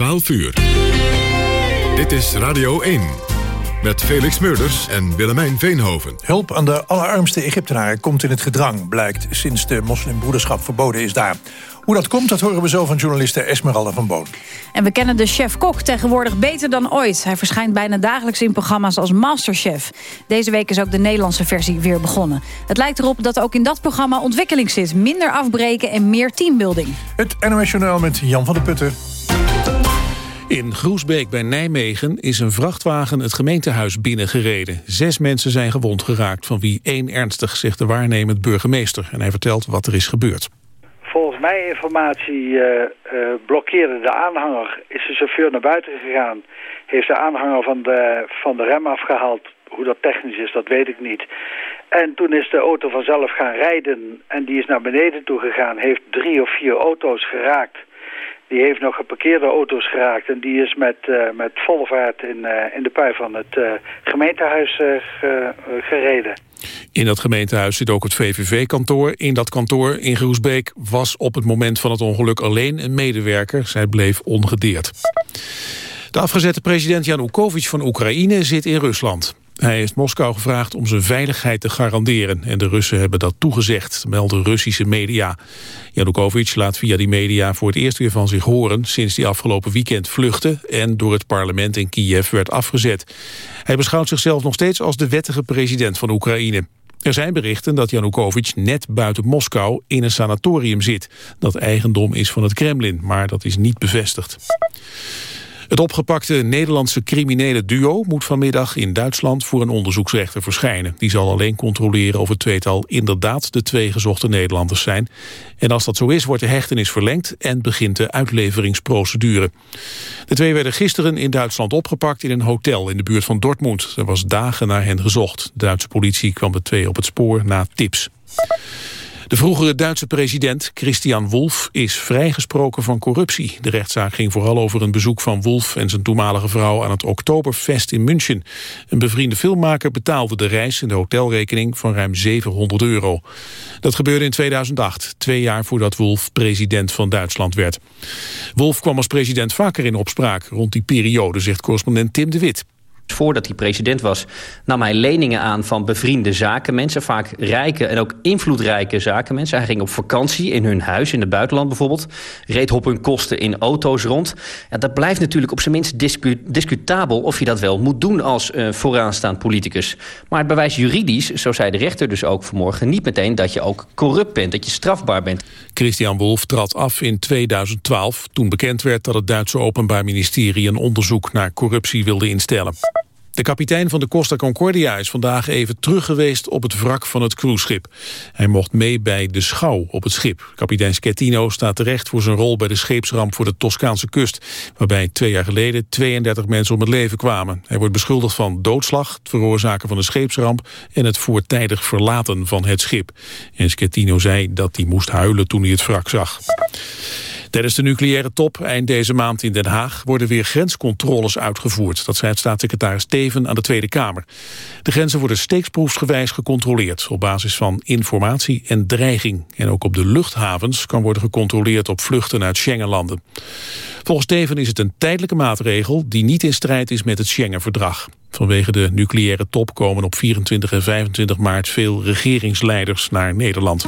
12 uur. Dit is Radio 1. Met Felix Meurders en Willemijn Veenhoven. Hulp aan de allerarmste Egyptenaren komt in het gedrang... blijkt sinds de moslimbroederschap verboden is daar. Hoe dat komt, dat horen we zo van journaliste Esmeralda van Boon. En we kennen de chef-kok tegenwoordig beter dan ooit. Hij verschijnt bijna dagelijks in programma's als Masterchef. Deze week is ook de Nederlandse versie weer begonnen. Het lijkt erop dat ook in dat programma ontwikkeling zit. Minder afbreken en meer teambuilding. Het NOS Journaal met Jan van der Putten. In Groesbeek bij Nijmegen is een vrachtwagen het gemeentehuis binnengereden. Zes mensen zijn gewond geraakt, van wie één ernstig, zegt de waarnemend burgemeester. En hij vertelt wat er is gebeurd. Volgens mijn informatie uh, uh, blokkeerde de aanhanger, is de chauffeur naar buiten gegaan, heeft de aanhanger van de, van de rem afgehaald. Hoe dat technisch is, dat weet ik niet. En toen is de auto vanzelf gaan rijden en die is naar beneden toe gegaan, heeft drie of vier auto's geraakt. Die heeft nog geparkeerde auto's geraakt en die is met, uh, met volle vaart in, uh, in de pui van het uh, gemeentehuis ge, gereden. In dat gemeentehuis zit ook het VVV-kantoor. In dat kantoor in Groesbeek was op het moment van het ongeluk alleen een medewerker. Zij bleef ongedeerd. De afgezette president Janukovic van Oekraïne zit in Rusland. Hij heeft Moskou gevraagd om zijn veiligheid te garanderen. En de Russen hebben dat toegezegd, melden Russische media. Janukovic laat via die media voor het eerst weer van zich horen... sinds hij afgelopen weekend vluchtte en door het parlement in Kiev werd afgezet. Hij beschouwt zichzelf nog steeds als de wettige president van Oekraïne. Er zijn berichten dat Janukovic net buiten Moskou in een sanatorium zit. Dat eigendom is van het Kremlin, maar dat is niet bevestigd. Het opgepakte Nederlandse criminele duo moet vanmiddag in Duitsland voor een onderzoeksrechter verschijnen. Die zal alleen controleren of het tweetal inderdaad de twee gezochte Nederlanders zijn. En als dat zo is, wordt de hechtenis verlengd en begint de uitleveringsprocedure. De twee werden gisteren in Duitsland opgepakt in een hotel in de buurt van Dortmund. Er was dagen naar hen gezocht. De Duitse politie kwam de twee op het spoor na tips. De vroegere Duitse president Christian Wolff is vrijgesproken van corruptie. De rechtszaak ging vooral over een bezoek van Wolff en zijn toenmalige vrouw aan het Oktoberfest in München. Een bevriende filmmaker betaalde de reis en de hotelrekening van ruim 700 euro. Dat gebeurde in 2008, twee jaar voordat Wolff president van Duitsland werd. Wolff kwam als president vaker in opspraak rond die periode, zegt correspondent Tim de Wit. Voordat hij president was, nam hij leningen aan van bevriende zakenmensen. Vaak rijke en ook invloedrijke zakenmensen. Hij ging op vakantie in hun huis, in het buitenland bijvoorbeeld. Reed op hun kosten in auto's rond. Dat blijft natuurlijk op zijn minst discu discutabel... of je dat wel moet doen als uh, vooraanstaand politicus. Maar het bewijst juridisch, zo zei de rechter dus ook vanmorgen... niet meteen dat je ook corrupt bent, dat je strafbaar bent. Christian Wolff trad af in 2012... toen bekend werd dat het Duitse Openbaar Ministerie... een onderzoek naar corruptie wilde instellen. De kapitein van de Costa Concordia is vandaag even terug geweest op het wrak van het cruiseschip. Hij mocht mee bij de schouw op het schip. Kapitein Schettino staat terecht voor zijn rol bij de scheepsramp voor de Toscaanse kust, waarbij twee jaar geleden 32 mensen om het leven kwamen. Hij wordt beschuldigd van doodslag, het veroorzaken van een scheepsramp en het voortijdig verlaten van het schip. En Schettino zei dat hij moest huilen toen hij het wrak zag. Tijdens de nucleaire top eind deze maand in Den Haag worden weer grenscontroles uitgevoerd. Dat zei staatssecretaris Teven aan de Tweede Kamer. De grenzen worden steeksproefsgewijs gecontroleerd op basis van informatie en dreiging. En ook op de luchthavens kan worden gecontroleerd op vluchten uit Schengenlanden. Volgens Teven is het een tijdelijke maatregel die niet in strijd is met het Schengenverdrag. Vanwege de nucleaire top komen op 24 en 25 maart veel regeringsleiders naar Nederland.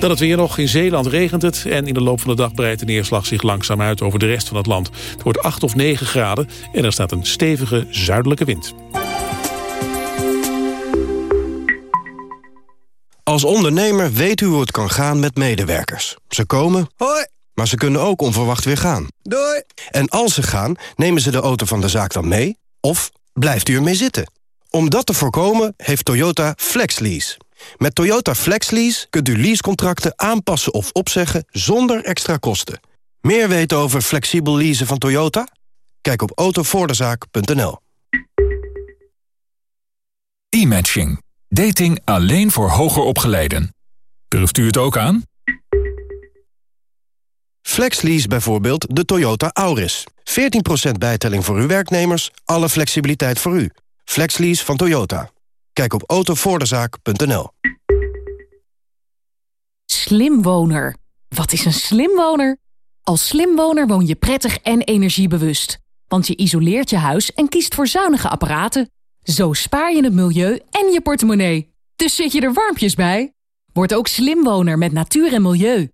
Dan het weer nog. In Zeeland regent het en in de loop van de dag breidt de neerslag zich langzaam uit over de rest van het land. Het wordt 8 of 9 graden en er staat een stevige zuidelijke wind. Als ondernemer weet u hoe het kan gaan met medewerkers. Ze komen, hoi, maar ze kunnen ook onverwacht weer gaan. Doei. En als ze gaan, nemen ze de auto van de zaak dan mee? Of blijft u ermee zitten? Om dat te voorkomen heeft Toyota FlexLease. Met Toyota FlexLease kunt u leasecontracten aanpassen of opzeggen zonder extra kosten. Meer weten over flexibel leasen van Toyota? Kijk op autovoordezaak.nl. E-matching. Dating alleen voor hoger opgeleiden. Durft u het ook aan? FlexLease bijvoorbeeld de Toyota Auris. 14% bijtelling voor uw werknemers, alle flexibiliteit voor u. FlexLease van Toyota. Kijk op autovoordezaak.nl. Slimwoner. Wat is een slimwoner? Als slimwoner woon je prettig en energiebewust. Want je isoleert je huis en kiest voor zuinige apparaten. Zo spaar je het milieu en je portemonnee. Dus zit je er warmpjes bij? Word ook slimwoner met natuur en milieu.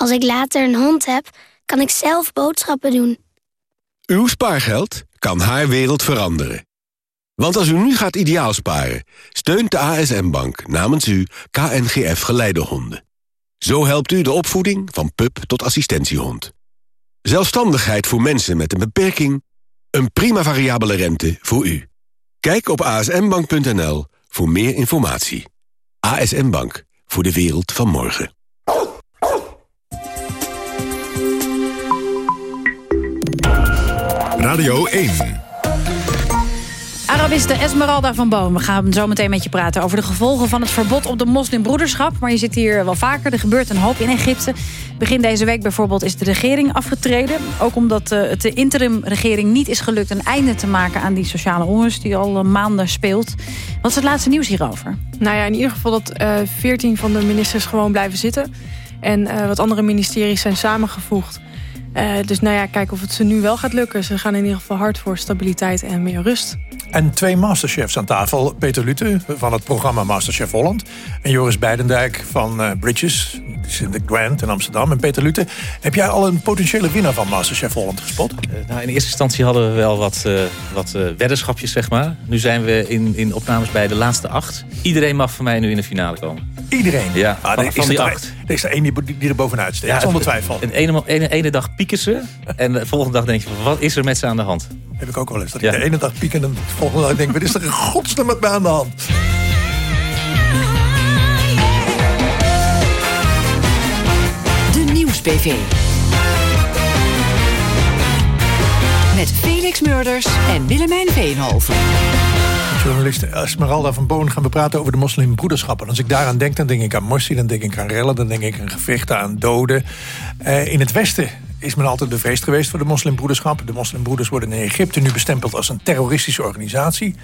Als ik later een hond heb, kan ik zelf boodschappen doen. Uw spaargeld kan haar wereld veranderen. Want als u nu gaat ideaal sparen, steunt de ASM-bank namens u KNGF Geleidehonden. Zo helpt u de opvoeding van pup tot assistentiehond. Zelfstandigheid voor mensen met een beperking. Een prima variabele rente voor u. Kijk op asmbank.nl voor meer informatie. ASM Bank, voor de wereld van morgen. Radio 1. Arabiste Esmeralda van Boom. We gaan zo meteen met je praten over de gevolgen van het verbod op de moslimbroederschap. Maar je zit hier wel vaker. Er gebeurt een hoop in Egypte. Begin deze week bijvoorbeeld is de regering afgetreden. Ook omdat uh, het de interimregering niet is gelukt een einde te maken aan die sociale onrust die al uh, maanden speelt. Wat is het laatste nieuws hierover? Nou ja, in ieder geval dat uh, 14 van de ministers gewoon blijven zitten. En wat andere ministeries zijn samengevoegd. Uh, dus nou ja, kijken of het ze nu wel gaat lukken. Ze gaan in ieder geval hard voor stabiliteit en meer rust. En twee masterchefs aan tafel. Peter Lute van het programma Masterchef Holland. En Joris Beidendijk van uh, Bridges. in de Grand in Amsterdam. En Peter Lute, heb jij al een potentiële winnaar van Masterchef Holland gespot? Uh, nou, in eerste instantie hadden we wel wat, uh, wat weddenschapjes, zeg maar. Nu zijn we in, in opnames bij de laatste acht. Iedereen mag van mij nu in de finale komen. Iedereen? Ja, ah, van, van die acht. Er is er één die, die er bovenuit steekt, ja, zonder twijfel. Een ene, ene, ene dag pieken ze. En de volgende dag denk je, wat is er met ze aan de hand? Heb ik ook wel eens. Dat ik de ene dag piek en de volgende dag denk wat is er in godsnaam met mij aan de hand? De Nieuws-PV. Met Felix Murders en Willemijn Veenhoven. Journalist Esmeralda van Boon gaan we praten over de moslimbroederschap. En als ik daaraan denk, dan denk ik aan Morsi, dan denk ik aan rellen... dan denk ik aan gevechten, aan doden. Uh, in het Westen is men altijd bevreesd geweest voor de moslimbroederschap. De moslimbroeders worden in Egypte nu bestempeld als een terroristische organisatie.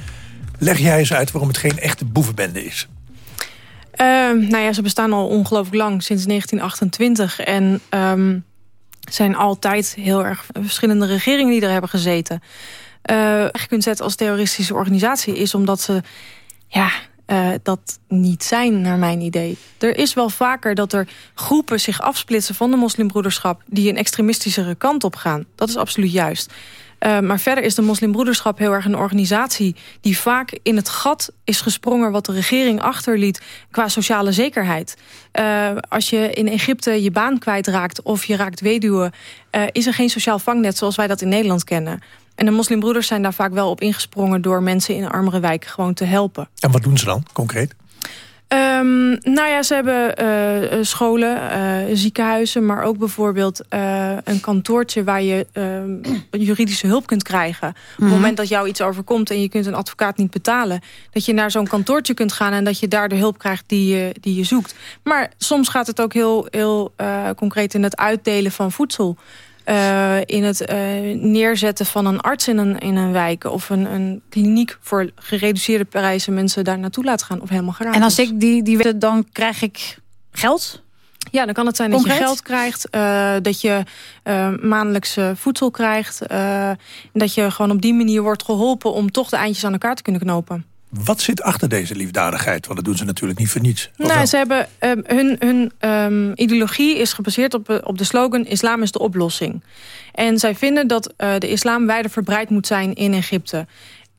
Leg jij eens uit waarom het geen echte boevenbende is. Uh, nou ja, ze bestaan al ongelooflijk lang, sinds 1928. En um, zijn altijd heel erg verschillende regeringen die er hebben gezeten. Echt kunt zetten als terroristische organisatie is omdat ze... ja, uh, dat niet zijn, naar mijn idee. Er is wel vaker dat er groepen zich afsplitsen van de moslimbroederschap... die een extremistischere kant op gaan. Dat is absoluut juist. Uh, maar verder is de moslimbroederschap heel erg een organisatie... die vaak in het gat is gesprongen wat de regering achterliet... qua sociale zekerheid. Uh, als je in Egypte je baan kwijtraakt of je raakt weduwe... Is er geen sociaal vangnet zoals wij dat in Nederland kennen. En de moslimbroeders zijn daar vaak wel op ingesprongen... door mensen in armere wijken gewoon te helpen. En wat doen ze dan, concreet? Um, nou ja, ze hebben uh, scholen, uh, ziekenhuizen... maar ook bijvoorbeeld uh, een kantoortje waar je juridische hulp kunt krijgen. Mm -hmm. Op het Mhm. moment dat jou iets overkomt en je kunt een advocaat niet betalen... dat je naar zo'n kantoortje kunt gaan en dat je daar de hulp krijgt die je, die je zoekt. Maar soms gaat het ook heel, heel concreet in het uitdelen van voedsel... Uh, in het uh, neerzetten van een arts in een, in een wijk... of een, een kliniek voor gereduceerde prijzen mensen daar naartoe laten gaan... of helemaal gratis. En als ik die, die weet, dan krijg ik geld? Ja, dan kan het zijn Concreet? dat je geld krijgt, uh, dat je maandelijks voedsel krijgt... en dat je gewoon op die manier wordt geholpen om toch de eindjes aan elkaar te kunnen knopen. Wat zit achter deze liefdadigheid? Want dat doen ze natuurlijk niet voor niets. Nou, ze hebben, um, hun hun um, ideologie is gebaseerd op, op de slogan... islam is de oplossing. En zij vinden dat uh, de islam wijder verbreid moet zijn in Egypte.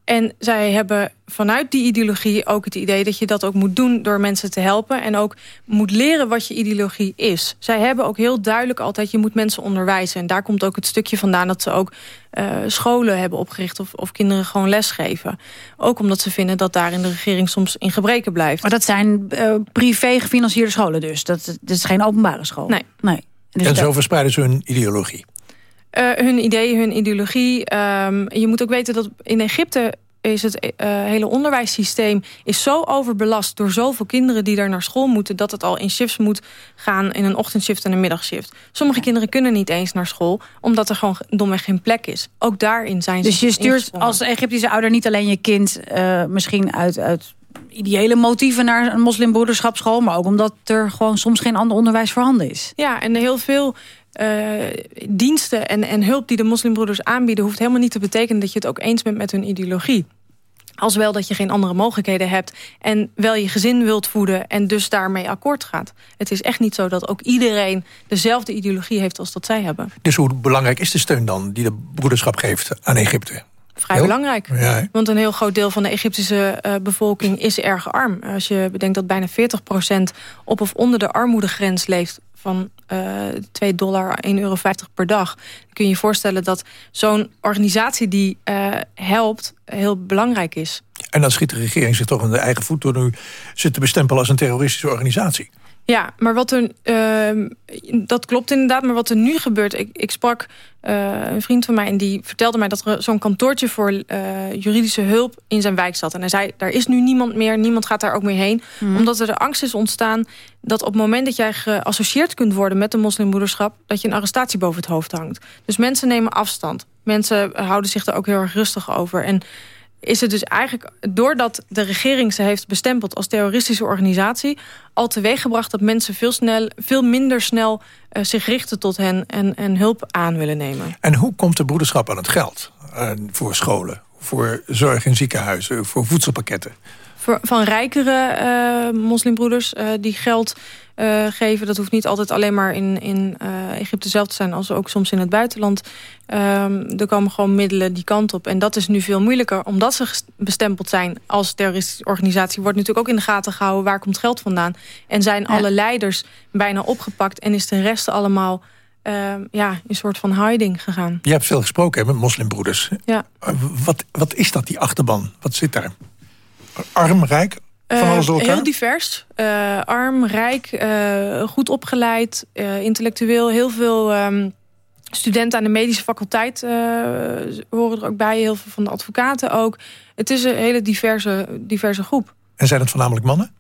En zij hebben vanuit die ideologie ook het idee dat je dat ook moet doen door mensen te helpen. En ook moet leren wat je ideologie is. Zij hebben ook heel duidelijk altijd, je moet mensen onderwijzen. En daar komt ook het stukje vandaan dat ze ook uh, scholen hebben opgericht. Of, of kinderen gewoon lesgeven. Ook omdat ze vinden dat daar in de regering soms in gebreken blijft. Maar dat zijn uh, privé gefinancierde scholen dus? Dat, dat is geen openbare school? Nee. nee. En zo verspreiden ze hun ideologie. Uh, hun ideeën, hun ideologie. Um, je moet ook weten dat in Egypte is het uh, hele onderwijssysteem is zo overbelast door zoveel kinderen die daar naar school moeten, dat het al in shifts moet gaan in een ochtendshift en een middagshift. Sommige kinderen kunnen niet eens naar school, omdat er gewoon domweg geen plek is. Ook daarin zijn dus ze Dus je stuurt als Egyptische ouder niet alleen je kind uh, misschien uit, uit ideële motieven naar een moslimbroederschapsschool... maar ook omdat er gewoon soms geen ander onderwijs voorhanden is. Ja, en heel veel uh, diensten en, en hulp die de moslimbroeders aanbieden... hoeft helemaal niet te betekenen dat je het ook eens bent met hun ideologie. Als wel dat je geen andere mogelijkheden hebt... en wel je gezin wilt voeden en dus daarmee akkoord gaat. Het is echt niet zo dat ook iedereen dezelfde ideologie heeft als dat zij hebben. Dus hoe belangrijk is de steun dan die de broederschap geeft aan Egypte? Vrij belangrijk. Ja. Want een heel groot deel van de Egyptische uh, bevolking is erg arm. Als je bedenkt dat bijna 40% op of onder de armoedegrens leeft van uh, 2 dollar, 1,50 euro per dag. Dan kun je je voorstellen dat zo'n organisatie die uh, helpt heel belangrijk is. En dan schiet de regering zich toch in de eigen voet... door nu ze te bestempelen als een terroristische organisatie. Ja, maar wat er, uh, dat klopt inderdaad. Maar wat er nu gebeurt... Ik, ik sprak uh, een vriend van mij en die vertelde mij... dat er zo'n kantoortje voor uh, juridische hulp in zijn wijk zat. En hij zei, daar is nu niemand meer. Niemand gaat daar ook meer heen. Mm. Omdat er de angst is ontstaan... dat op het moment dat jij geassocieerd kunt worden... met de moslimbroederschap... dat je een arrestatie boven het hoofd hangt. Dus mensen nemen afstand. Mensen houden zich er ook heel erg rustig over. En is het dus eigenlijk, doordat de regering ze heeft bestempeld als terroristische organisatie, al teweeggebracht dat mensen veel, snel, veel minder snel uh, zich richten tot hen en, en hulp aan willen nemen. En hoe komt de broederschap aan het geld? Uh, voor scholen, voor zorg in ziekenhuizen, voor voedselpakketten? Van rijkere uh, moslimbroeders die geld uh, geven. Dat hoeft niet altijd alleen maar in, in Egypte zelf te zijn... als ook soms in het buitenland. Um, er komen gewoon middelen die kant op. En dat is nu veel moeilijker. Omdat ze bestempeld zijn als terroristische organisatie... wordt natuurlijk ook in de gaten gehouden waar komt geld vandaan. En zijn ja. alle leiders bijna opgepakt... en is de rest allemaal... Uh, ja, een soort van hiding gegaan. Je hebt veel gesproken hè, met moslimbroeders. Ja. Wat, wat is dat, die achterban? Wat zit daar? Arm, rijk, van alles door elkaar? Uh, heel divers. Uh, arm, rijk, uh, goed opgeleid, intellectueel. Heel veel um, studenten aan de medische faculteit horen er ook bij. Heel veel van de advocaten ook. Het is een hele diverse, diverse groep. En zijn het voornamelijk mannen?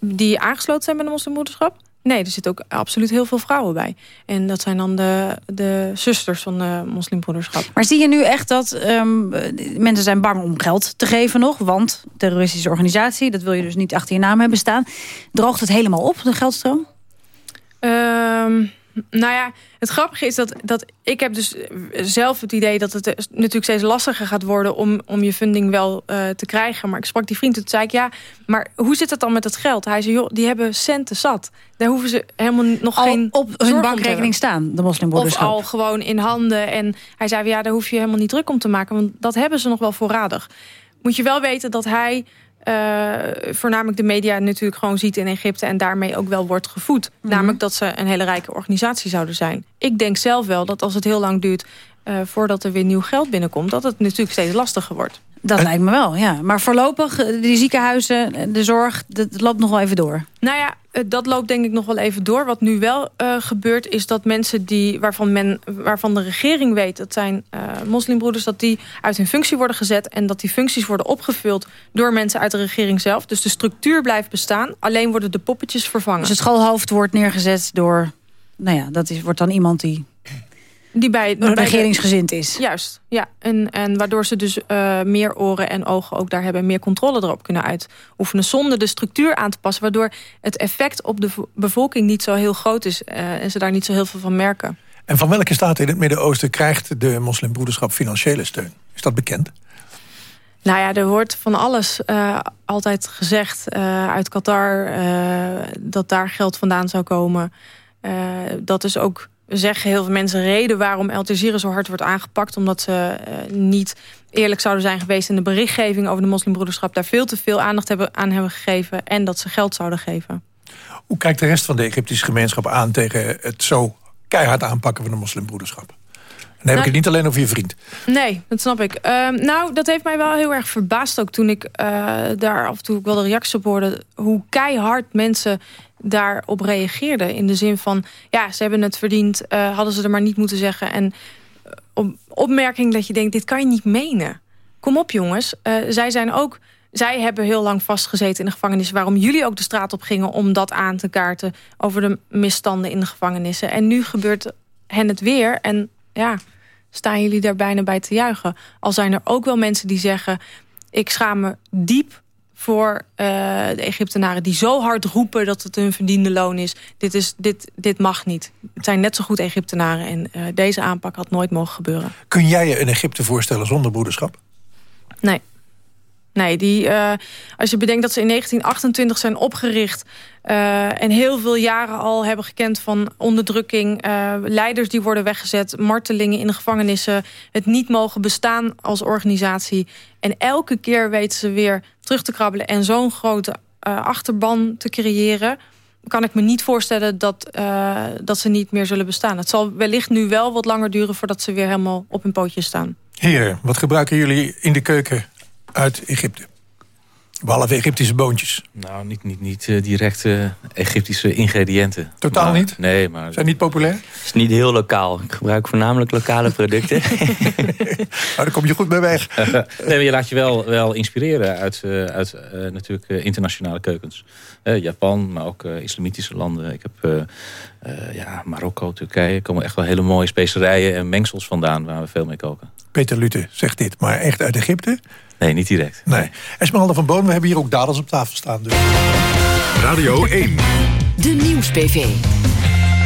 Die aangesloten zijn bij de moslimbroederschap? Nee, er zitten ook absoluut heel veel vrouwen bij. En dat zijn dan de, de zusters van de moslimbroederschap. Maar zie je nu echt dat um, mensen zijn bang om geld te geven nog? Want terroristische organisatie, dat wil je dus niet achter je naam hebben staan. Droogt het helemaal op, de geldstroom? Um, nou ja, het grappige is dat, dat ik heb dus zelf het idee... dat het natuurlijk steeds lastiger gaat worden om, om je funding wel uh, te krijgen. Maar ik sprak die vriend, toen zei ik... ja, maar hoe zit het dan met het geld? Hij zei, joh, die hebben centen zat. Daar hoeven ze helemaal nog al geen op hun bankrekening staan, de moslimbroederschap. Of al gewoon in handen. En hij zei, ja, daar hoef je helemaal niet druk om te maken... want dat hebben ze nog wel voorradig. Moet je wel weten dat hij uh, voornamelijk de media natuurlijk gewoon ziet in Egypte... en daarmee ook wel wordt gevoed. Mm -hmm. Namelijk dat ze een hele rijke organisatie zouden zijn. Ik denk zelf wel dat als het heel lang duurt... Uh, voordat er weer nieuw geld binnenkomt... dat het natuurlijk steeds lastiger wordt. Dat lijkt me wel, ja. Maar voorlopig, eh, die ziekenhuizen, de zorg, dat loopt nog wel even door. Nou ja, dat loopt denk ik nog wel even door. Wat nu wel uh, gebeurt is dat mensen die, waarvan, men, waarvan de regering weet... dat zijn uh, moslimbroeders, dat die uit hun functie worden gezet... en dat die functies worden opgevuld door mensen uit de regering zelf. Dus de structuur blijft bestaan, alleen worden de poppetjes vervangen. Dus het schoolhoofd wordt neergezet door... nou ja, dat is, wordt dan iemand die die bij, bij regeringsgezind is. Juist, ja. En, en waardoor ze dus uh, meer oren en ogen ook daar hebben... meer controle erop kunnen uitoefenen... zonder de structuur aan te passen... waardoor het effect op de bevolking niet zo heel groot is... Uh, en ze daar niet zo heel veel van merken. En van welke staat in het Midden-Oosten... krijgt de moslimbroederschap financiële steun? Is dat bekend? Nou ja, er wordt van alles uh, altijd gezegd uit Qatar... dat daar geld vandaan zou komen. dat is ook zeggen heel veel mensen reden waarom El Jazeera zo hard wordt aangepakt. Omdat ze uh, niet eerlijk zouden zijn geweest in de berichtgeving over de moslimbroederschap. Daar veel te veel aandacht hebben, aan hebben gegeven. En dat ze geld zouden geven. Hoe kijkt de rest van de Egyptische gemeenschap aan tegen het zo keihard aanpakken van de moslimbroederschap? Dan heb nou, ik het niet alleen over je vriend. Nee, dat snap ik. Uh, nou, dat heeft mij wel heel erg verbaasd ook toen ik uh, daar af en toe wel de reacties op hoorde. Hoe keihard mensen daarop reageerden. In de zin van, ja, ze hebben het verdiend, uh, hadden ze er maar niet moeten zeggen. En op, opmerking dat je denkt, dit kan je niet menen. Kom op jongens, uh, zij zijn ook zij hebben heel lang vastgezeten in de gevangenis... waarom jullie ook de straat op gingen om dat aan te kaarten... over de misstanden in de gevangenissen. En nu gebeurt hen het weer en ja, staan jullie daar bijna bij te juichen. Al zijn er ook wel mensen die zeggen... ik schaam me diep voor uh, de Egyptenaren die zo hard roepen dat het hun verdiende loon is. Dit, is dit, dit mag niet. Het zijn net zo goed Egyptenaren en uh, deze aanpak had nooit mogen gebeuren. Kun jij je een Egypte voorstellen zonder broederschap? Nee. Nee, die, uh, als je bedenkt dat ze in 1928 zijn opgericht... Uh, en heel veel jaren al hebben gekend van onderdrukking... Uh, leiders die worden weggezet, martelingen in de gevangenissen... het niet mogen bestaan als organisatie. En elke keer weten ze weer terug te krabbelen... en zo'n grote achterban te creëren kan ik me niet voorstellen dat, dat ze niet meer zullen bestaan. Het zal wellicht nu wel wat langer duren... voordat ze weer helemaal op hun pootjes staan. Heer, wat gebruiken jullie in de keuken uit Egypte. Behalve Egyptische boontjes. Nou, niet, niet, niet uh, direct uh, Egyptische ingrediënten. Totaal maar, niet? Nee, maar... Zijn niet populair? Het is niet heel lokaal. Ik gebruik voornamelijk lokale producten. nou, daar kom je goed mee weg. nee, maar je laat je wel, wel inspireren uit, uh, uit natuurlijk internationale keukens. Japan, maar ook islamitische landen. Ik heb ja, Marokko, Turkije. Er komen echt wel hele mooie specerijen en mengsels vandaan... waar we veel mee koken. Peter Lute zegt dit, maar echt uit Egypte? Nee, niet direct. Nee. Esmeralda van Boon, we hebben hier ook dadels op tafel staan. Dus. Radio 1. De Nieuws-PV.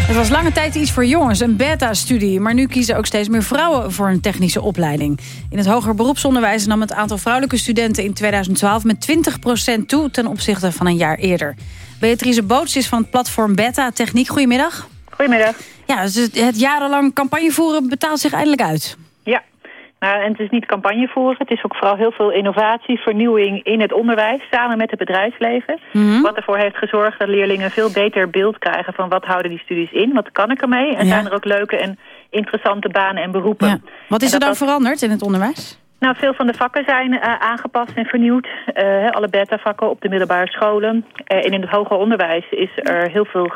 Het was lange tijd iets voor jongens, een beta-studie. Maar nu kiezen ook steeds meer vrouwen voor een technische opleiding. In het hoger beroepsonderwijs nam het aantal vrouwelijke studenten in 2012 met 20% toe ten opzichte van een jaar eerder. Beatrice Boots is van het platform Beta Techniek. Goedemiddag. Goedemiddag. Ja, dus het jarenlang campagne voeren betaalt zich eindelijk uit. Nou, en het is niet campagne voeren. Het is ook vooral heel veel innovatie, vernieuwing in het onderwijs... samen met het bedrijfsleven. Mhm. Wat ervoor heeft gezorgd dat leerlingen een veel beter beeld krijgen... van wat houden die studies in, wat kan ik ermee... en Ja. zijn er ook leuke en interessante banen en beroepen. Ja. Wat is er dan veranderd in het onderwijs? Nou, veel van de vakken zijn eh, aangepast en vernieuwd. Eh, alle beta-vakken op de middelbare scholen. Eh, en in het hoger onderwijs is er heel veel,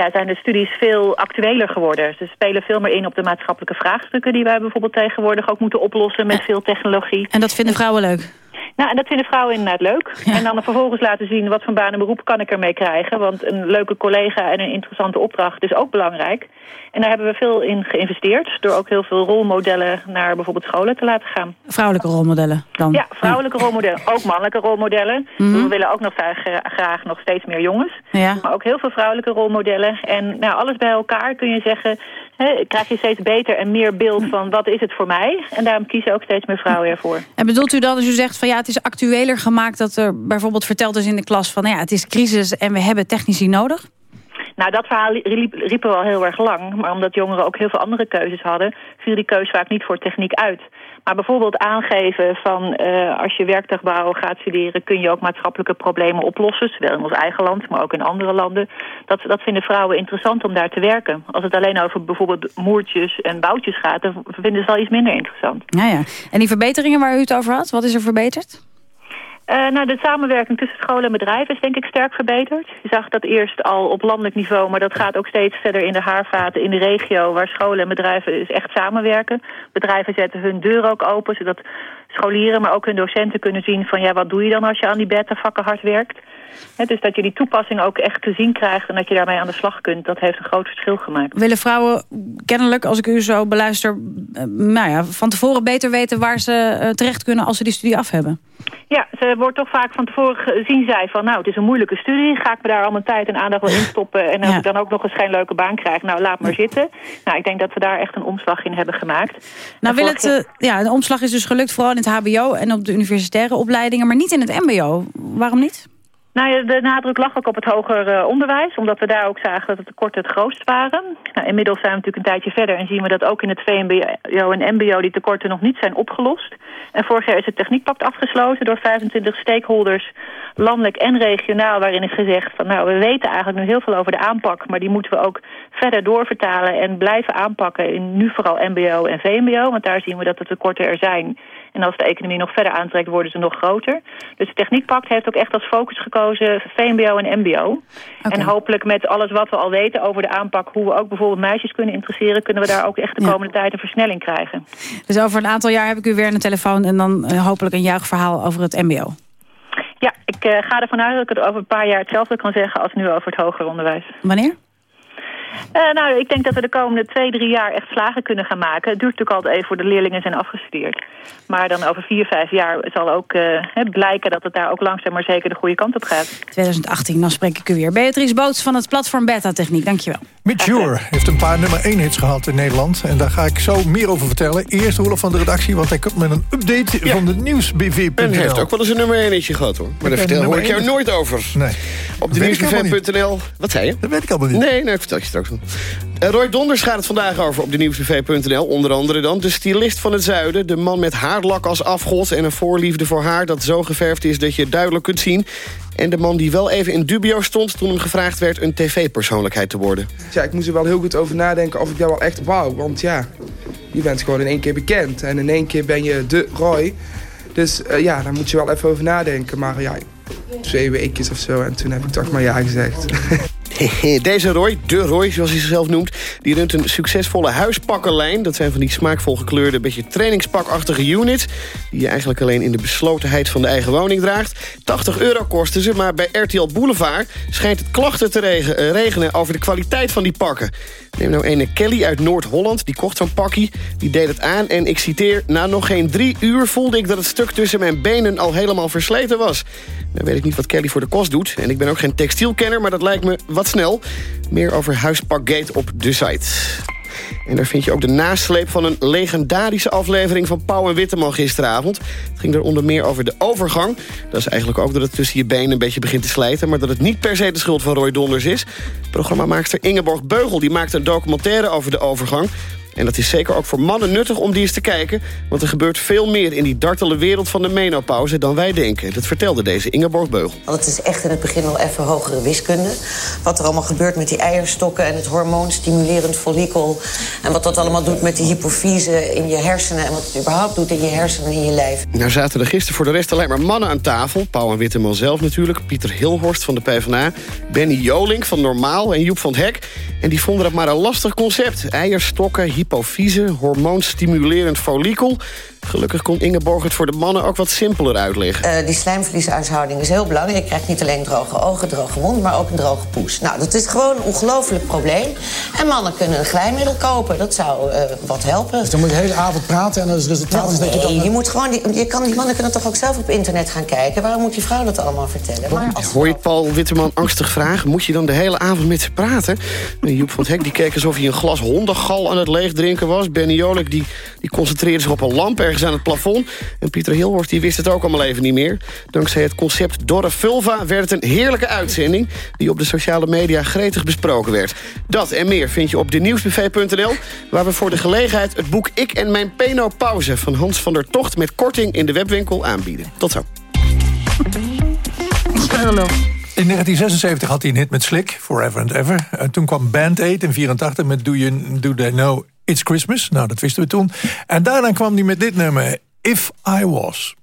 ja, zijn de studies veel actueler geworden. Ze spelen veel meer in op de maatschappelijke vraagstukken... die wij bijvoorbeeld tegenwoordig ook moeten oplossen met veel technologie. En dat vinden vrouwen leuk? Nou, en dat vinden vrouwen inderdaad leuk. En dan vervolgens laten zien wat voor baan en beroep kan ik ermee krijgen. Want een leuke collega en een interessante opdracht is ook belangrijk. En daar hebben we veel in geïnvesteerd. Door ook heel veel rolmodellen naar bijvoorbeeld scholen te laten gaan. Vrouwelijke rolmodellen dan? Ja, vrouwelijke rolmodellen. Ook mannelijke rolmodellen. Mhm. We willen ook nog graag, graag nog steeds meer jongens. Ja. Maar ook heel veel vrouwelijke rolmodellen. En nou, alles bij elkaar kun je zeggen... Krijg je steeds beter en meer beeld van wat is het voor mij. En daarom kiezen ook steeds meer vrouwen ervoor. En bedoelt u dan als u zegt van ja, het is actueler gemaakt... dat er bijvoorbeeld verteld is in de klas van... nou ja, het is crisis en we hebben technici nodig? Nou, dat verhaal riep, riepen we al heel erg lang. Maar omdat jongeren ook heel veel andere keuzes hadden... viel die keuze vaak niet voor techniek uit. Maar bijvoorbeeld aangeven van eh, als je werktuigbouw gaat studeren... kun je ook maatschappelijke problemen oplossen. Zowel in ons eigen land, maar ook in andere landen. Dat, dat vinden vrouwen interessant om daar te werken. Als het alleen over bijvoorbeeld moertjes en boutjes gaat... dan vinden ze wel iets minder interessant. Ja, ja. En die verbeteringen waar u het over had, wat is er verbeterd? Eh, nou, de samenwerking tussen scholen en bedrijven is denk ik sterk verbeterd. Je zag dat eerst al op landelijk niveau, maar dat gaat ook steeds verder in de haarvaten in de regio, waar scholen en bedrijven dus echt samenwerken. Bedrijven zetten hun deur ook open, zodat scholieren, maar ook hun docenten kunnen zien van ja, wat doe je dan als je aan die beta-vakken hard werkt. Hè, dus dat je die toepassing ook echt te zien krijgt en dat je daarmee aan de slag kunt, dat heeft een groot verschil gemaakt. Willen vrouwen kennelijk, als ik u zo beluister... eh, nou ja, van tevoren beter weten waar ze eh, terecht kunnen als ze die studie af hebben? Ja, ze wordt toch vaak van tevoren gezien zij van... nou, het is een moeilijke studie, ga ik me daar al mijn tijd en aandacht wel in stoppen... en als Ja. ik dan ook nog eens geen leuke baan krijg, nou, laat maar zitten. Nou, ik denk dat we daar echt een omslag in hebben gemaakt. Nou, wil het, eh, ja, de omslag is dus gelukt vooral in het hbo en op de universitaire opleidingen... maar niet in het mbo. Waarom niet? Nou, ja, de nadruk lag ook op het hoger eh, onderwijs, omdat we daar ook zagen dat de tekorten het grootst waren. Nou, inmiddels zijn we natuurlijk een tijdje verder en zien we dat ook in het VMBO en MBO die tekorten nog niet zijn opgelost. En vorig jaar is het techniekpact afgesloten door 25 stakeholders, landelijk en regionaal, waarin is gezegd van nou, we weten eigenlijk nu heel veel over de aanpak, maar die moeten we ook verder doorvertalen en blijven aanpakken in nu vooral MBO en VMBO, want daar zien we dat de tekorten er zijn. En als de economie nog verder aantrekt, worden ze nog groter. Dus het Techniekpact heeft ook echt als focus gekozen VMBO en MBO. En hopelijk met alles wat we al weten over de aanpak... hoe we ook bijvoorbeeld meisjes kunnen interesseren... kunnen we daar ook echt de komende tijd een versnelling krijgen. Dus over een aantal jaar heb ik u weer aan de telefoon... en dan uh, hopelijk een juichverhaal over het mbo. Ja, ik uh, ga ervan uit dat ik het over een paar jaar hetzelfde kan zeggen... als nu over het hoger onderwijs. Wanneer? Uh, nou, ik denk dat we de komende twee, drie jaar echt slagen kunnen gaan maken. Het duurt natuurlijk altijd even voor de leerlingen zijn afgestudeerd. Maar dan over vier, vijf jaar zal ook uh, blijken dat het daar ook langzaam maar zeker de goede kant op gaat. 2018, dan spreek ik u weer. Beatrice Boots van het platform Beta Techniek, dankjewel. Mature heeft een paar nummer 1 hits gehad in Nederland. En daar ga ik zo meer over vertellen. Eerst Roelof van de redactie, want hij komt met een update van de nieuwsbv.nl. En heeft ook wel eens een nummer 1 hitje gehad hoor. Maar daar vertel hoor ik jou nooit over. Nee. Op de nieuwsbv.nl. Wat zei je? Dat weet ik allemaal niet. Nee, nee, ik vertel je straks Uh, Roy Donders gaat het vandaag over op de nieuwsbv.nl. Onder andere dan de stylist van het zuiden. De man met haarlak als afgod en een voorliefde voor haar... dat zo geverfd is dat je het duidelijk kunt zien. En de man die wel even in dubio stond... toen hem gevraagd werd een tv-persoonlijkheid te worden. Ja, ik moest er wel heel goed over nadenken of ik dat wel echt wou. Want ja, je bent gewoon in één keer bekend. En in één keer ben je de Roy. Dus uh, ja, daar moet je wel even over nadenken. Maar ja, twee weekjes of zo. En toen heb ik toch maar ja gezegd. Deze Roy, de Roy zoals hij zichzelf noemt... die runt een succesvolle huispakkenlijn. Dat zijn van die smaakvol gekleurde, beetje trainingspakachtige units... die je eigenlijk alleen in de beslotenheid van de eigen woning draagt. 80 euro kosten ze, maar bij RTL Boulevard... schijnt het klachten te uh, regenen over de kwaliteit van die pakken. Neem nou ene Kelly uit Noord-Holland, die kocht zo'n pakkie. Die deed het aan en ik citeer... na nog geen drie uur voelde ik dat het stuk tussen mijn benen al helemaal versleten was. Dan weet ik niet wat Kelly voor de kost doet. En ik ben ook geen textielkenner, maar dat lijkt me wat snel. Meer over Huispakgate op de site. En daar vind je ook de nasleep van een legendarische aflevering van Pauw en Witteman gisteravond. Het ging er onder meer over de overgang. Dat is eigenlijk ook dat het tussen je benen een beetje begint te slijten... maar dat het niet per se de schuld van Roy Donders is. Programmamaakster Ingeborg Beugel die maakte een documentaire over de overgang... En dat is zeker ook voor mannen nuttig om die eens te kijken... want er gebeurt veel meer in die dartele wereld van de menopauze dan wij denken. Dat vertelde deze Ingeborg Beugel. Want het is echt in het begin wel even hogere wiskunde. Wat er allemaal gebeurt met die eierstokken en het hormoonstimulerend follikel... en wat dat allemaal doet met die hypofyse in je hersenen... en wat het überhaupt doet in je hersenen en in je lijf. Nou zaten er gisteren voor de rest alleen maar mannen aan tafel. Pauw en Witteman zelf natuurlijk, Pieter Hilhorst van de PvdA... Benny Jolink van Normaal en Joep van het Hek. En die vonden dat maar een lastig concept. Eierstokken, hypofyse, hormoonstimulerend follikel. Gelukkig kon Ingeborg het voor de mannen ook wat simpeler uitleggen. Uh, die slijmvlieshuishouding is heel belangrijk. Je krijgt niet alleen droge ogen, droge mond, maar ook een droge poes. Nou, dat is gewoon een ongelooflijk probleem. En mannen kunnen een glijmiddel kopen. Dat zou uh, wat helpen. Dus dan moet je de hele avond praten en het resultaat nou, is dat je dan... je moet gewoon... Die, je kan, die mannen kunnen toch ook zelf op internet gaan kijken? Waarom moet die vrouw dat allemaal vertellen? Maar als... Hoor je Paul Witteman angstig vragen? Moet je dan de hele avond met ze praten? Joep van het Hek die keek alsof hij een glas hondengal aan het leegdrinken was. Benny Jolik die, die concentreerde zich op een lamp ergens aan het plafond. En Pieter Hilhorst die wist het ook allemaal even niet meer. Dankzij het concept Dorre Vulva werd het een heerlijke uitzending... die op de sociale media gretig besproken werd. Dat en meer vind je op denieuwsbuffet.nl... waar we voor de gelegenheid het boek Ik en mijn penopauze... van Hans van der Tocht met korting in de webwinkel aanbieden. Tot zo. In 1976 had hij een hit met Slick, Forever and Ever. En toen kwam Band Aid in 84 met Do, you, Do They Know It's Christmas. Nou, dat wisten we toen. En daarna kwam hij met dit nummer, If I Was.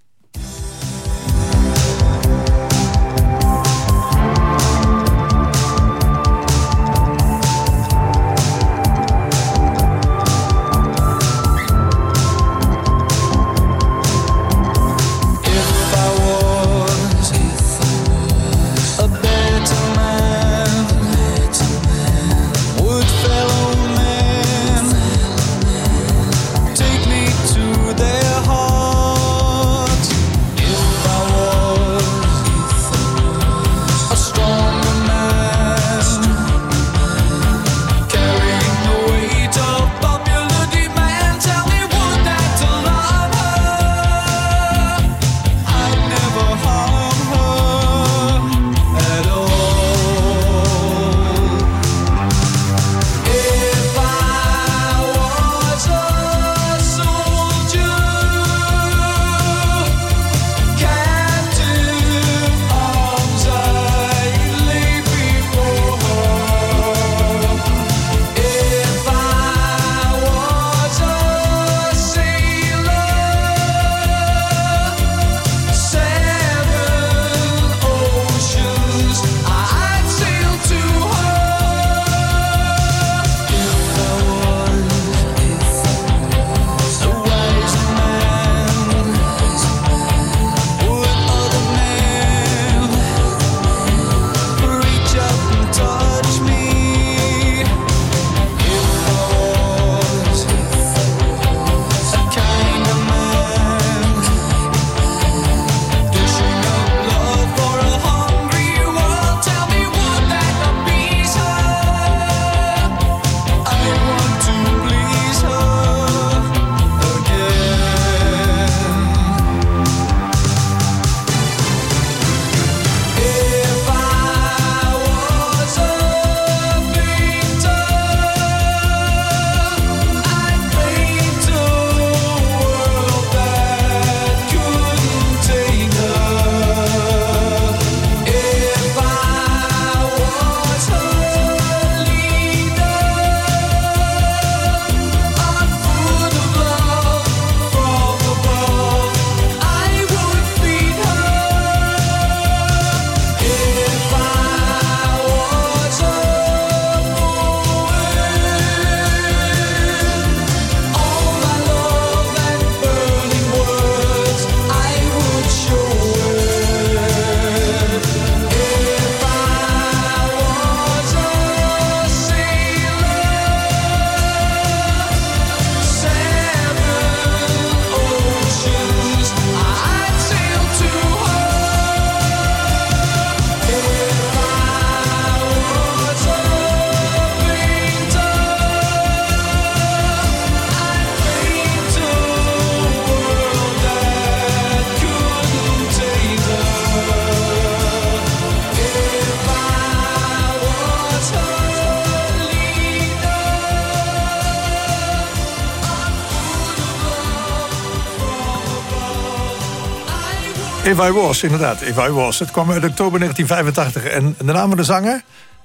If I Was, inderdaad. If I Was. Het kwam uit oktober 1985. En de naam van de zanger?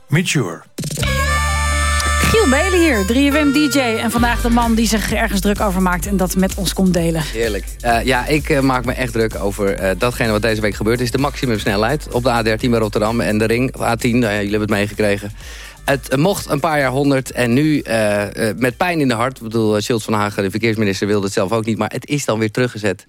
Mature. Giel Belen hier, 3FM-DJ. En vandaag de man die zich ergens druk over maakt... en dat met ons komt delen. Heerlijk. Uh, ja, ik uh, maak me echt druk over uh, datgene wat deze week gebeurd is. De maximumsnelheid op de A13 bij Rotterdam en de ring. A10, jullie hebben het meegekregen. Het mocht een paar jaar 100 en nu met pijn in de hart... ik bedoel, Schultz van Hagen, de verkeersminister, wilde het zelf ook niet... maar het is dan weer teruggezet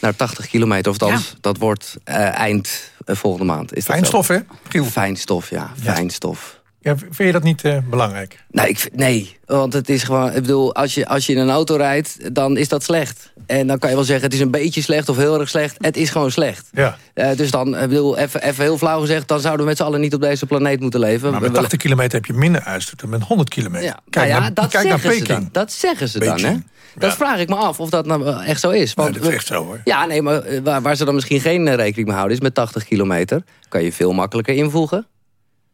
naar 80 kilometer. Of ja. dat wordt eind volgende maand. Is Fijnstof, hè? Giel? Fijnstof, ja. ja. Fijnstof. Ja, vind je dat niet uh, belangrijk? Nee, ik, nee, want het is gewoon... Ik bedoel, als je, als je in een auto rijdt, dan is dat slecht. En dan kan je wel zeggen, het is een beetje slecht of heel erg slecht. Het is gewoon slecht. Ja. Uh, dus dan, ik bedoel, even, even heel flauw gezegd... dan zouden we met z'n allen niet op deze planeet moeten leven. Maar met 80 kilometer heb je minder uitstoot dan met 100 kilometer. Ja, kijk nou ja, naar, dat, kijk zeggen naar Peking. ze dan. dat zeggen ze Beijing. dan, hè? Dat vraag ik me af of dat nou echt zo is. Want, nee, dat is echt zo, hoor. Ja, nee, maar waar, waar ze dan misschien geen rekening mee houden... is met 80 kilometer. Kan je veel makkelijker invoegen.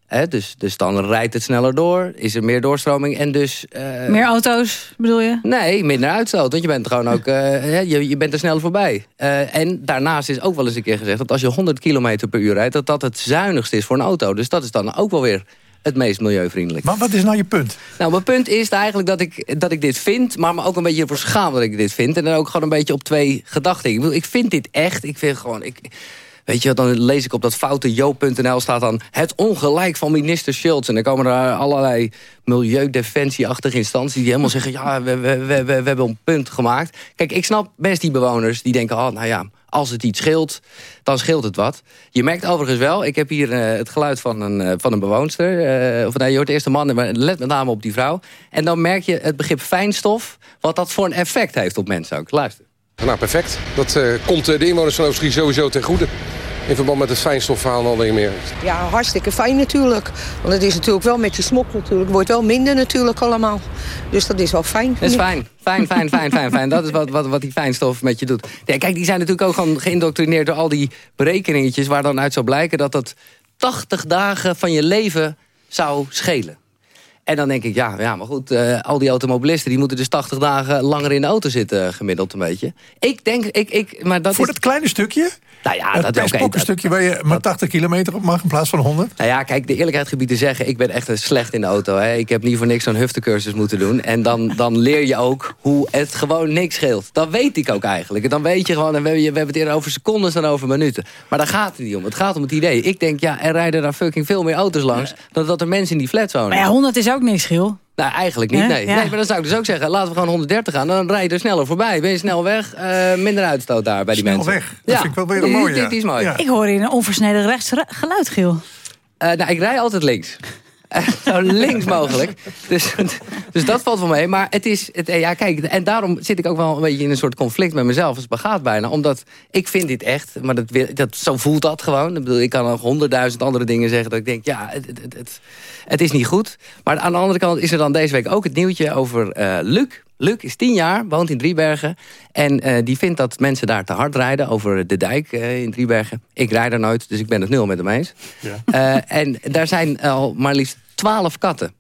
He, dus, dus dan rijdt het sneller door, is er meer doorstroming en dus... Uh, meer auto's, bedoel je? Nee, minder uitstoot, want je bent gewoon ook... Uh, je, je bent er sneller voorbij. Uh, en daarnaast is ook wel eens een keer gezegd... dat als je 100 km per uur rijdt, dat dat het zuinigst is voor een auto. Dus dat is dan ook wel weer het meest milieuvriendelijk. Maar wat is nou je punt? Nou, mijn punt is eigenlijk dat ik, dat ik dit vind... maar me ook een beetje ervoor schaam dat ik dit vind. En dan ook gewoon een beetje op twee gedachten. Ik, bedoel, ik vind dit echt, ik vind gewoon... Ik, Weet je, dan lees ik op dat foute jo.nl staat dan... het ongelijk van minister Schultz. En dan komen er allerlei milieudefensieachtige instanties... die helemaal zeggen, ja, we, we, we, we, hebben een punt gemaakt. Kijk, ik snap best die bewoners die denken... oh, nou ja, als het iets scheelt, dan scheelt het wat. Je merkt overigens wel, ik heb hier uh, het geluid van een, uh, van een bewoonster. Uh, of nee, je hoort eerst de man, maar let met name op die vrouw. En dan merk je het begrip fijnstof... wat dat voor een effect heeft op mensen ook. Luister. Nou, perfect. Dat uh, komt de inwoners van Oost sowieso ten goede. In verband met het fijnstofverhaal en al dingen meer. Ja, hartstikke fijn natuurlijk. Want het is natuurlijk wel met die smok natuurlijk. wordt wel minder natuurlijk allemaal. Dus dat is wel fijn. Dat is fijn. Fijn, fijn, fijn, fijn, fijn. Dat is wat, wat, wat die fijnstof met je doet. Ja, kijk, die zijn natuurlijk ook gewoon geïndoctrineerd door al die berekeningetjes... waar dan uit zou blijken dat dat 80 dagen van je leven zou schelen. En dan denk ik, ja, ja maar goed, uh, al die automobilisten... die moeten dus 80 dagen langer in de auto zitten, gemiddeld een beetje. Ik denk, ik... ik maar dat Voor is... dat kleine stukje? Nou ja, dat is ook een stukje waar je maar 80 kilometer op mag in plaats van 100. Nou ja, kijk, de eerlijkheid gebied te zeggen... ik ben echt slecht in de auto. Hè. Ik heb niet voor niks zo'n huftencursus moeten doen. En dan, dan leer je ook hoe het gewoon niks scheelt. Dat weet ik ook eigenlijk. Dan weet je gewoon, en we, we hebben het eerder over secondes dan over minuten. Maar daar gaat het niet om. Het gaat om het idee. Ik denk, ja, er rijden daar fucking veel meer auto's langs... dan dat er mensen in die flat wonen. Maar ja, 100 is ook niks, Giel. Nou, eigenlijk niet, nee. Ja. nee. Maar dan zou ik dus ook zeggen, laten we gewoon 130 gaan. Dan rij je er sneller voorbij. Ben je snel weg, uh, minder uitstoot daar bij die snel mensen. weg, dat ja. vind ik wel weer een mooie. Die, die is mooi. Ja. Ik hoor in een onversneden rechts geluid, Giel. Uh, nou, ik rij altijd links. zo links mogelijk. Dus, dus dat valt wel mee. Maar het is, het, ja kijk, en daarom zit ik ook wel een beetje in een soort conflict met mezelf. Het begaat bijna. Omdat ik vind dit echt, maar dat, dat, zo voelt dat gewoon. Ik, bedoel, ik kan nog honderdduizend andere dingen zeggen dat ik denk, ja, het, het, het, het, is niet goed. Maar aan de andere kant is er dan deze week ook het nieuwtje over uh, Luc. Luc is tien jaar, woont in Driebergen. En uh, die vindt dat mensen daar te hard rijden over de dijk uh, in Driebergen. Ik rijd er nooit, dus ik ben het nul met hem eens. Ja. En daar zijn al maar liefst twaalf katten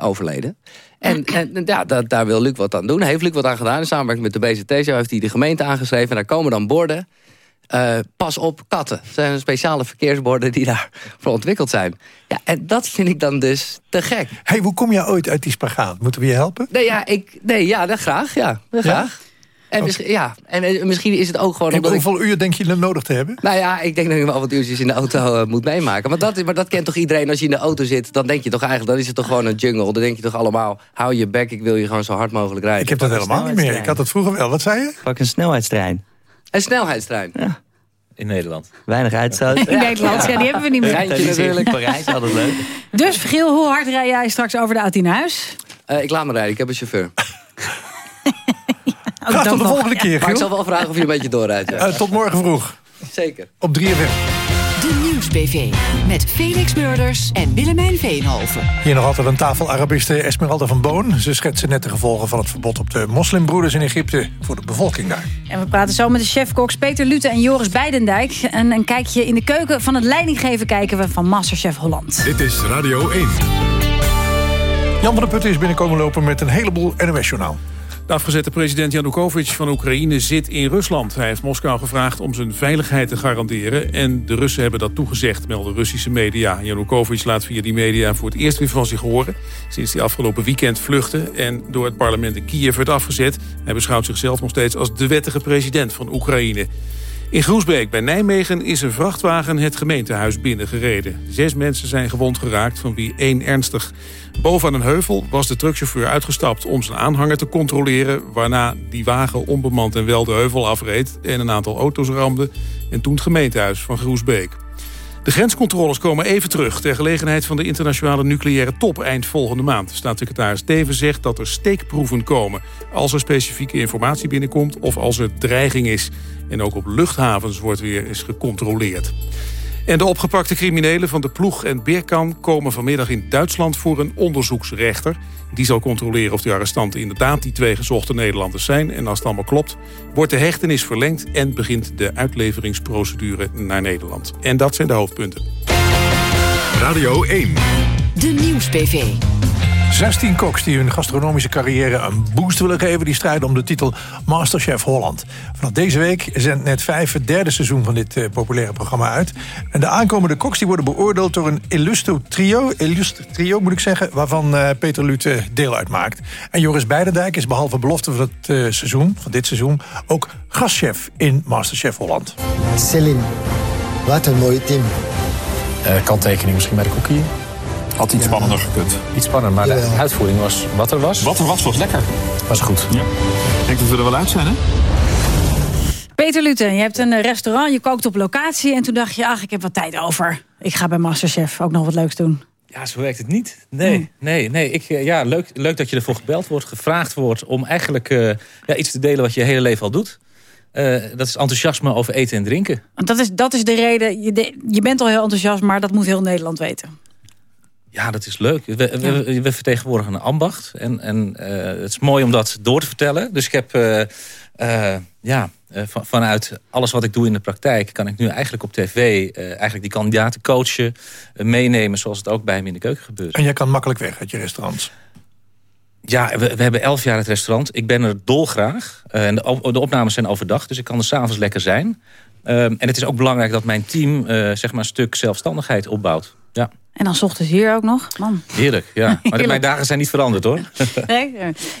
overleden. En, en ja, dat, daar wil Luc wat aan doen. Heeft Luc wat aan gedaan. In samenwerking met de BZT zo heeft hij de gemeente aangeschreven. En daar komen dan borden. Uh, pas op katten. Er zijn speciale verkeersborden die daarvoor ontwikkeld zijn. Ja, en dat vind ik dan dus te gek. hey, hoe kom je ooit uit die spagaat? Moeten we je helpen? Nee, ja, ik, nee, ja dat graag. Ja, dat graag. En, misschien, ja, en misschien is het ook gewoon... En omdat ik- hoeveel uur denk je er nodig te hebben? Nou ja, ik denk dat je wel wat uurtjes in de auto eh, moet meemaken. Maar dat, maar dat kent toch iedereen als je in de auto zit. Dan denk je toch eigenlijk, dan is het toch gewoon een jungle. Dan denk je toch allemaal, hou je bek, ik wil je gewoon zo hard mogelijk rijden. Ik heb dat helemaal niet meer. Ik had dat vroeger wel. Wat zei je? Pak een snelheidstrein. Een snelheidstrein. Ja. In Nederland. Weinig uitstoot. In Nederland, ja, die hebben we niet meer. Rijntje natuurlijk. Parijs, altijd leuk. Dus, Giel, hoe hard rij jij straks over de A10 huis? Eh, ik laat me rijden, ik heb een chauffeur. Ook Graag tot de nog. volgende keer, Maar ik zal wel vragen of je een beetje doorrijdt. Ja. Eh, tot morgen vroeg. Zeker. Op 3FM. De Nieuwsbv. Met Felix Murders en Willemijn Veenhoven. Hier nog altijd aan tafel Arabiste Esmeralda van Boon. Ze schetsen net de gevolgen van het verbod op de moslimbroeders in Egypte... voor de bevolking daar. En we praten zo met de chefkoks Peter Lute en Joris Beidendijk. En een kijkje in de keuken van het leidinggeven kijken we van Masterchef Holland. Dit is Radio 1. Jan van der Putten is binnenkomen lopen met een heleboel NOS-journaal. De afgezette president Janukovic van Oekraïne zit in Rusland. Hij heeft Moskou gevraagd om zijn veiligheid te garanderen... en de Russen hebben dat toegezegd, melden Russische media. Janukovic laat via die media voor het eerst weer van zich horen... sinds hij afgelopen weekend vluchtte en door het parlement in Kiev werd afgezet. Hij beschouwt zichzelf nog steeds als de wettige president van Oekraïne. In Groesbeek bij Nijmegen is een vrachtwagen het gemeentehuis binnengereden. Zes mensen zijn gewond geraakt, van wie één ernstig. Bovenaan een heuvel was de truckchauffeur uitgestapt om zijn aanhanger te controleren... waarna die wagen onbemand en wel de heuvel afreed en een aantal auto's ramde... en toen het gemeentehuis van Groesbeek. De grenscontroles komen even terug... ter gelegenheid van de internationale nucleaire top eind volgende maand. Staatssecretaris Teven zegt dat er steekproeven komen... als er specifieke informatie binnenkomt of als er dreiging is. En ook op luchthavens wordt weer eens gecontroleerd. En de opgepakte criminelen van de ploeg en Beerkan... komen vanmiddag in Duitsland voor een onderzoeksrechter. Die zal controleren of de arrestanten inderdaad die twee gezochte Nederlanders zijn. En als het allemaal klopt, wordt de hechtenis verlengd... en begint de uitleveringsprocedure naar Nederland. En dat zijn de hoofdpunten. Radio 1. De Nieuws-PV. 16 koks die hun gastronomische carrière een boost willen geven... die strijden om de titel Masterchef Holland. Vanaf deze week zendt net vijf het derde seizoen van dit uh, populaire programma uit. En de aankomende koks die worden beoordeeld door een illustre trio... illustre trio moet ik zeggen, waarvan uh, Peter Lute deel uitmaakt. En Joris Beidendijk is behalve belofte van het uh, seizoen, van dit seizoen... ook gastchef in Masterchef Holland. Celine, wat een mooie team. kanttekening misschien bij de koekie. Had iets spannender gekund. Iets spannender, maar de uitvoering was wat er was. Wat er was, was lekker. Was goed. Ja. Ik denk dat we er wel uit zijn, hè? Peter Luten, je hebt een restaurant, je kookt op locatie... en toen dacht je, ach, ik heb wat tijd over. Ik ga bij Masterchef ook nog wat leuks doen. Ja, zo werkt het niet. Nee, hmm. nee, nee. Ik, ja, leuk, leuk dat je ervoor gebeld wordt, gevraagd wordt... om eigenlijk uh, ja, iets te delen wat je hele leven al doet. Uh, dat is enthousiasme over eten en drinken. Want dat is, dat is de reden, je, de, je bent al heel enthousiast... maar dat moet heel Nederland weten. Ja, dat is leuk. We, we, we vertegenwoordigen een ambacht. En, en uh, het is mooi om dat door te vertellen. Dus ik heb uh, uh, ja, van, vanuit alles wat ik doe in de praktijk... kan ik nu eigenlijk op tv eigenlijk die kandidaten coachen... meenemen zoals het ook bij hem in de keuken gebeurt. En jij kan makkelijk weg uit je restaurants? Ja, we, we, hebben elf jaar het restaurant. Ik ben er dolgraag. en de, de opnames zijn overdag, dus ik kan er s'avonds lekker zijn. Um, en het is ook belangrijk dat mijn team zeg maar een stuk zelfstandigheid opbouwt. Ja. En dan ochtends hier ook nog. Man. Heerlijk, ja. Maar mijn dagen zijn niet veranderd, hoor. Nee?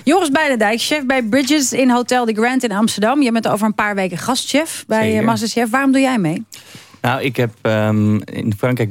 Joris Beidendijk, chef bij Bridges in Hotel de Grand in Amsterdam. Je bent over een paar weken gastchef bij Zeker. Masterchef. Waarom doe jij mee? Nou, ik heb um, in Frankrijk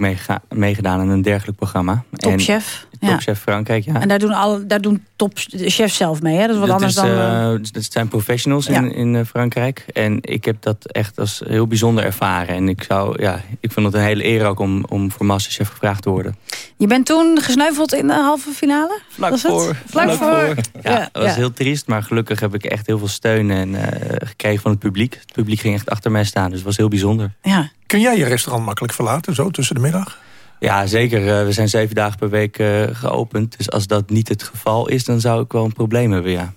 meegedaan aan een dergelijk programma. Topchef? Topchef ja. Frankrijk, ja. En daar doen, al, daar doen topchefs zelf mee, hè? Dat is wat dat anders is, dan... Uh, dat zijn professionals ja. in, in Frankrijk. En ik heb dat echt als heel bijzonder ervaren. En ik, zou, ja, ik vond het een hele eer ook om, om voor Masterchef gevraagd te worden. Je bent toen gesneuveld in de halve finale? Vlak voor. Vlak, voor. Ja, dat was heel triest. Maar gelukkig heb ik echt heel veel steun en, uh, gekregen van het publiek. Het publiek ging echt achter mij staan. Dus het was heel bijzonder. Ja. Kun jij je restaurant makkelijk verlaten, zo tussen de middag? Ja, zeker. Uh, we zijn zeven dagen per week uh, geopend. Dus als dat niet het geval is, dan zou ik wel een probleem hebben, ja.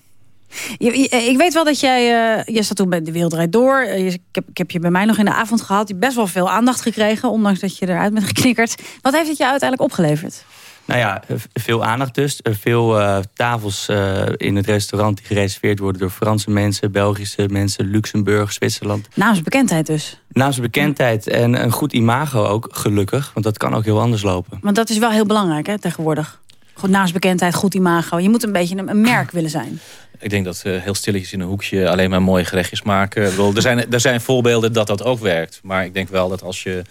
Ik weet wel dat jij, je zat toen bij de Wereld Door. Ik heb, ik heb je bij mij nog in de avond gehad. Je best wel veel aandacht gekregen, ondanks dat je eruit bent geknikkerd. Wat heeft het je uiteindelijk opgeleverd? Nou ja, veel aandacht dus. Veel uh, tafels uh, in het restaurant die gereserveerd worden door Franse mensen, Belgische mensen, Luxemburg, Zwitserland. Naamsbekendheid dus. Naamsbekendheid en een goed imago ook, gelukkig. Want dat kan ook heel anders lopen. Want dat is wel heel belangrijk hè, tegenwoordig. Goed naamsbekendheid, goed imago. Je moet een beetje een, een merk willen zijn. Ik denk dat uh, heel stilletjes in een hoekje alleen maar mooie gerechtjes maken. er, zijn, er zijn voorbeelden dat dat ook werkt. Maar ik denk wel dat als je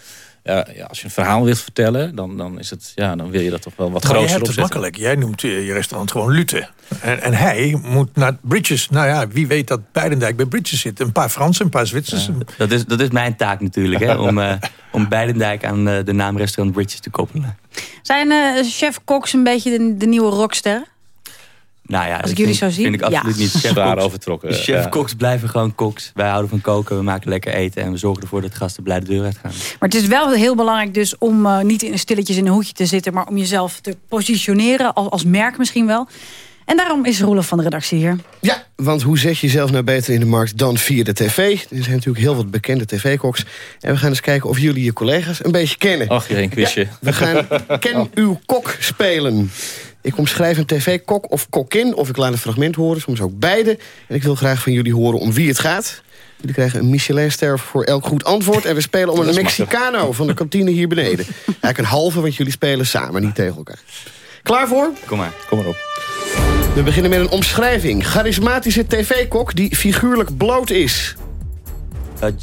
ja, ja, als je een verhaal wilt vertellen, dan, dan, is het, ja, dan wil je dat toch wel wat groter opzetten. Je hebt het makkelijk. Jij noemt je restaurant gewoon Lute. En, en, hij moet naar Bridges. Nou ja, wie weet dat Beidendijk bij Bridges zit. Een paar Fransen, een paar Zwitsers. Ja, dat, is, dat is mijn taak natuurlijk, hè, om, uh, om Beidendijk aan uh, de naam restaurant Bridges te koppelen. Zijn uh, chef Cox een beetje de, de nieuwe rockster? Nou ja, Als ik jullie vind, zo zie. vind ik absoluut ja. niet. Zwaar overtrokken. Chef ja. koks blijven gewoon koks. Wij houden van koken, we maken lekker eten... en we zorgen ervoor dat gasten blij de deur uitgaan. Maar het is wel heel belangrijk dus om uh, niet in stilletjes in een hoekje te zitten... maar om jezelf te positioneren, als, als merk misschien wel. En daarom is Roelof van de redactie hier. Ja, want hoe zet je jezelf nou beter in de markt dan via de tv? Er zijn natuurlijk heel wat bekende tv-koks. En we gaan eens kijken of jullie je collega's een beetje kennen. Ach, geen quizje. Ja, we gaan Ken uw kok spelen. Ik omschrijf een tv-kok of kokkin, of ik laat een fragment horen, soms ook beide. En ik wil graag van jullie horen om wie het gaat. Jullie krijgen een Michelin-ster voor elk goed antwoord. En we spelen om een Mexicano van de kantine hier beneden. Eigenlijk een halve, want jullie spelen samen, niet tegen elkaar. Klaar voor? Kom maar, kom maar op. We beginnen met een omschrijving. Charismatische tv-kok die figuurlijk bloot is.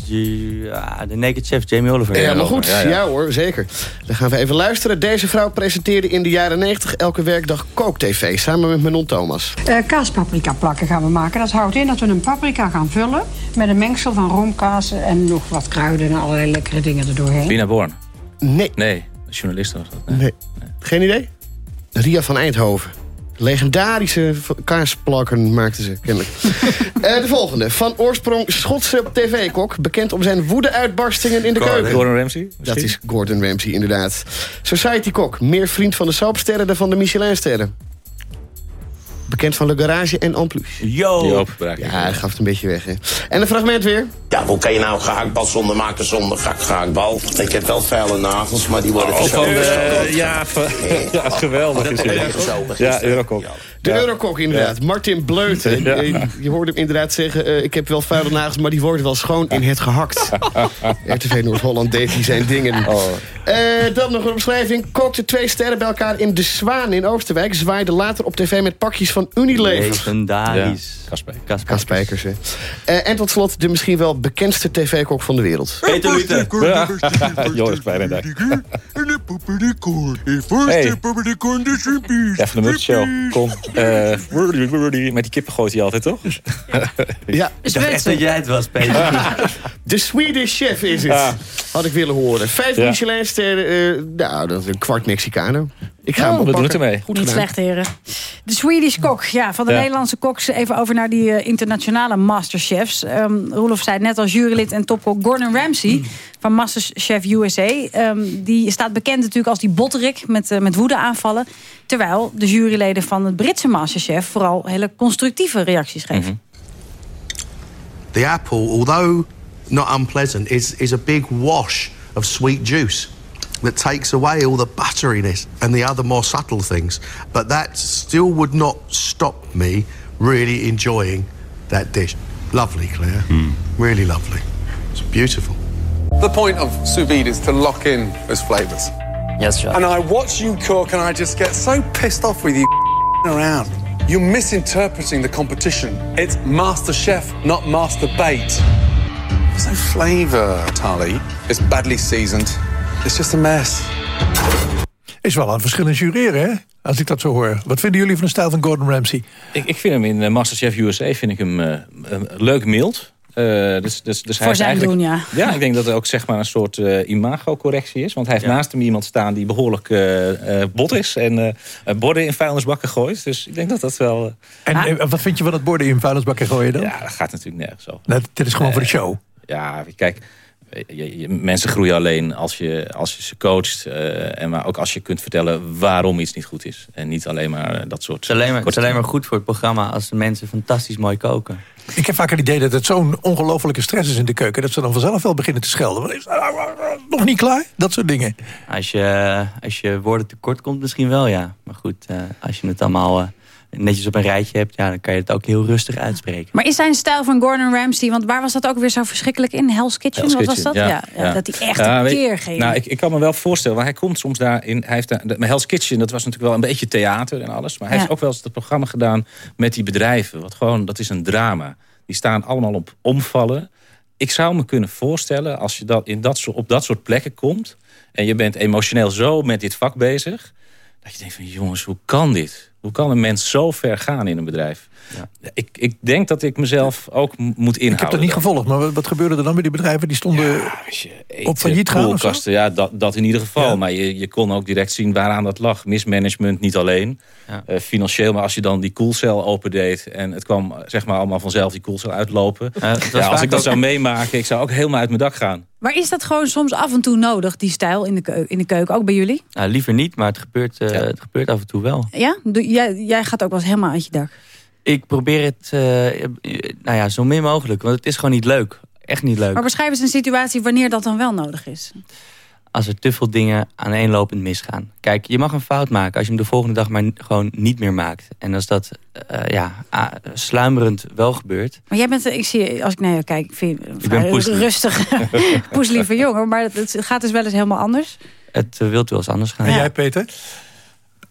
Ja, de Naked Chef, Jamie Oliver. Helemaal goed, ja, hoor, zeker. Dan gaan we even luisteren. Deze vrouw presenteerde in de jaren 90 elke werkdag Kook-TV... samen met Manon Thomas. Uh, kaaspaprika plakken gaan we maken. Dat houdt in dat we een paprika gaan vullen... met een mengsel van roomkaas en nog wat kruiden... en allerlei lekkere dingen erdoorheen. Lina Born. Nee. Nee, journalist was dat. Nee. Geen idee? Ria van Eindhoven. Legendarische kaasplakken maakte ze, kennelijk. Eh, de volgende. Van oorsprong Schotse tv-kok. Bekend om zijn woede-uitbarstingen in de Gordon- keuken. Gordon Ramsay, Dat is Gordon Ramsay, inderdaad. Society-kok. Meer vriend van de soapsterren dan van de Michelin-sterren. Bekend van Le Garage en En Plus. Yo! Ja, hij gaf het een beetje weg, hè. En een fragment weer. Ja, hoe kan je nou gehaktbal zonder maken zonder gehaktbal? Ik heb wel vuile nagels, maar die worden Oh, van de, ja, van, ja, geweldig. is het. Ja, Eurokok. De Eurokok inderdaad. Martin Bleuten. Ja. Eh, Je hoorde hem inderdaad zeggen... eh, ik heb wel vuile nagels, maar die worden wel schoon in het gehakt. RTV Noord-Holland deed hij zijn dingen. Oh. Eh, dan nog een omschrijving. Kookte twee sterren bij elkaar in De Zwaan in Oosterwijk. Zwaaide later op tv met pakjes van Unilever. Legendarisch. Kaspijk. Kaspijkers, hè. Eh, en tot slot de misschien wel bekendste tv-kok van de wereld. Peter Lute. Joris. Hey. Ja, van de Mutshow. Kom. Eh, wordy. met die kippen gooit hij altijd, toch? Ja, Ik dacht echt dat jij het was, Peter. De Swedish Chef is het. Ja. Had ik willen horen. Vijf Ja. Michelin-sterren. eh, nou, dat is een kwart Mexicano. Ik ga Ja, hem we doen het ermee. Goed Niet gedaan. slecht, heren. De Swedish Kok. Ja, van de Ja. Nederlandse koks even over naar die eh, internationale masterchefs. Um, Roelof zei net als jurylid en topkok Gordon Ramsay... van Masterchef USA. Ehm, die staat bekend natuurlijk als die botterik met, eh, met woede aanvallen. Terwijl de juryleden van het Britse Masterchef... vooral hele constructieve reacties geven. The apple, although not unpleasant, is, is a big wash of sweet juice that takes away all the butteriness and the other more subtle things. But that still would not stop me really enjoying that dish. Lovely, Claire. Really lovely. It's beautiful. The point of sous vide is to lock in those flavors. Yes, chef. And I watch you cook and I just get so pissed off with you around. You're misinterpreting the competition. It's master chef, not master bait. There's no flavor, Tali. It's badly seasoned. It's just a mess. Is wel een verschil in jureren, hè? Als ik dat zo hoor. Wat vinden jullie van de stijl van Gordon Ramsay? Ik, ik vind hem in eh, Masterchef USA vind ik hem eh, leuk mild. Eh, dus, dus, dus hij Voor is zijn eigenlijk, doen, ja. Ja, ik denk dat het ook zeg maar een soort eh imago-correctie is. Want hij heeft naast hem iemand staan die behoorlijk eh, eh, bot is. En eh, borden in vuilnisbakken gooit. Dus ik denk dat dat wel... En eh, wat vind je van het borden in vuilnisbakken gooien dan? ja, dat gaat natuurlijk nergens over. Nou, dit is gewoon voor de show. Ja, kijk, je- je- mensen groeien alleen als je, als je ze coacht. eh, en maar ook als je kunt vertellen waarom iets niet goed is. En niet alleen maar eh, dat soort... Het is, alleen maar, het is alleen maar goed voor het programma als de mensen fantastisch mooi koken. Ik heb vaak het idee dat het zo'n ongelofelijke stress is in de keuken... dat ze dan vanzelf wel beginnen te schelden. Wat is nog niet klaar? Dat soort dingen. Als je, als je woorden tekort komt misschien wel, ja. Maar goed, eh, als je het allemaal eh, netjes op een rijtje hebt... Ja, dan kan je het ook heel rustig uitspreken. Maar is zijn stijl van Gordon Ramsay... want waar was dat ook weer zo verschrikkelijk in? Hell's Kitchen, Hell's wat was dat? ja, ja. Dat hij echt Ja, een weet- keer ging. Nou, ik, ik kan me wel voorstellen, want hij komt soms daarin. Hij heeft daar, de, maar Hell's Kitchen, dat was natuurlijk wel een beetje theater en alles. Maar hij Ja. heeft ook wel eens het programma gedaan met die bedrijven. Wat gewoon, dat is een drama. Die staan allemaal op omvallen. Ik zou me kunnen voorstellen, als je dat in dat soort, op dat soort plekken komt... en je bent emotioneel zo met dit vak bezig... dat je denkt van, jongens, hoe kan dit? Hoe kan een mens zo ver gaan in een bedrijf? Ik, ik denk dat ik mezelf ook moet inhouden. Ik heb dat niet gevolgd, maar wat, gebeurde er dan met die bedrijven? Die stonden op failliet gaan zo? koelkasten, ja, dat, dat in ieder geval. Maar je, je kon ook direct zien waaraan dat lag. Mismanagement niet alleen. Eh, financieel, maar als je dan die koelcel opendeed... en het kwam zeg maar allemaal vanzelf die koelcel uitlopen... ja, als ik dat ook- zou meemaken, ik zou ook helemaal uit mijn dak gaan. Maar is dat gewoon soms af en toe nodig, die stijl in de, keu- in de keuken? Ook bij jullie? Nou, liever niet, maar het gebeurt, eh, het gebeurt af en toe wel. Ja? Doe- Jij, jij gaat ook wel eens helemaal uit je dak. Ik probeer het eh, nou ja, zo min mogelijk, want het is gewoon niet leuk. Echt niet leuk. Maar beschrijf eens een situatie wanneer dat dan wel nodig is. Als er te veel dingen aaneenlopend misgaan. Kijk, je mag een fout maken als je hem de volgende dag maar gewoon niet meer maakt. En als dat uh, ja, uh, sluimerend wel gebeurt. Maar jij bent, ik zie, als ik naar jou kijk, ik vind je vrij rustig, poeslieve jongen. Maar het gaat dus wel eens helemaal anders. Het uh, wilt wel eens anders gaan. En jij, Peter?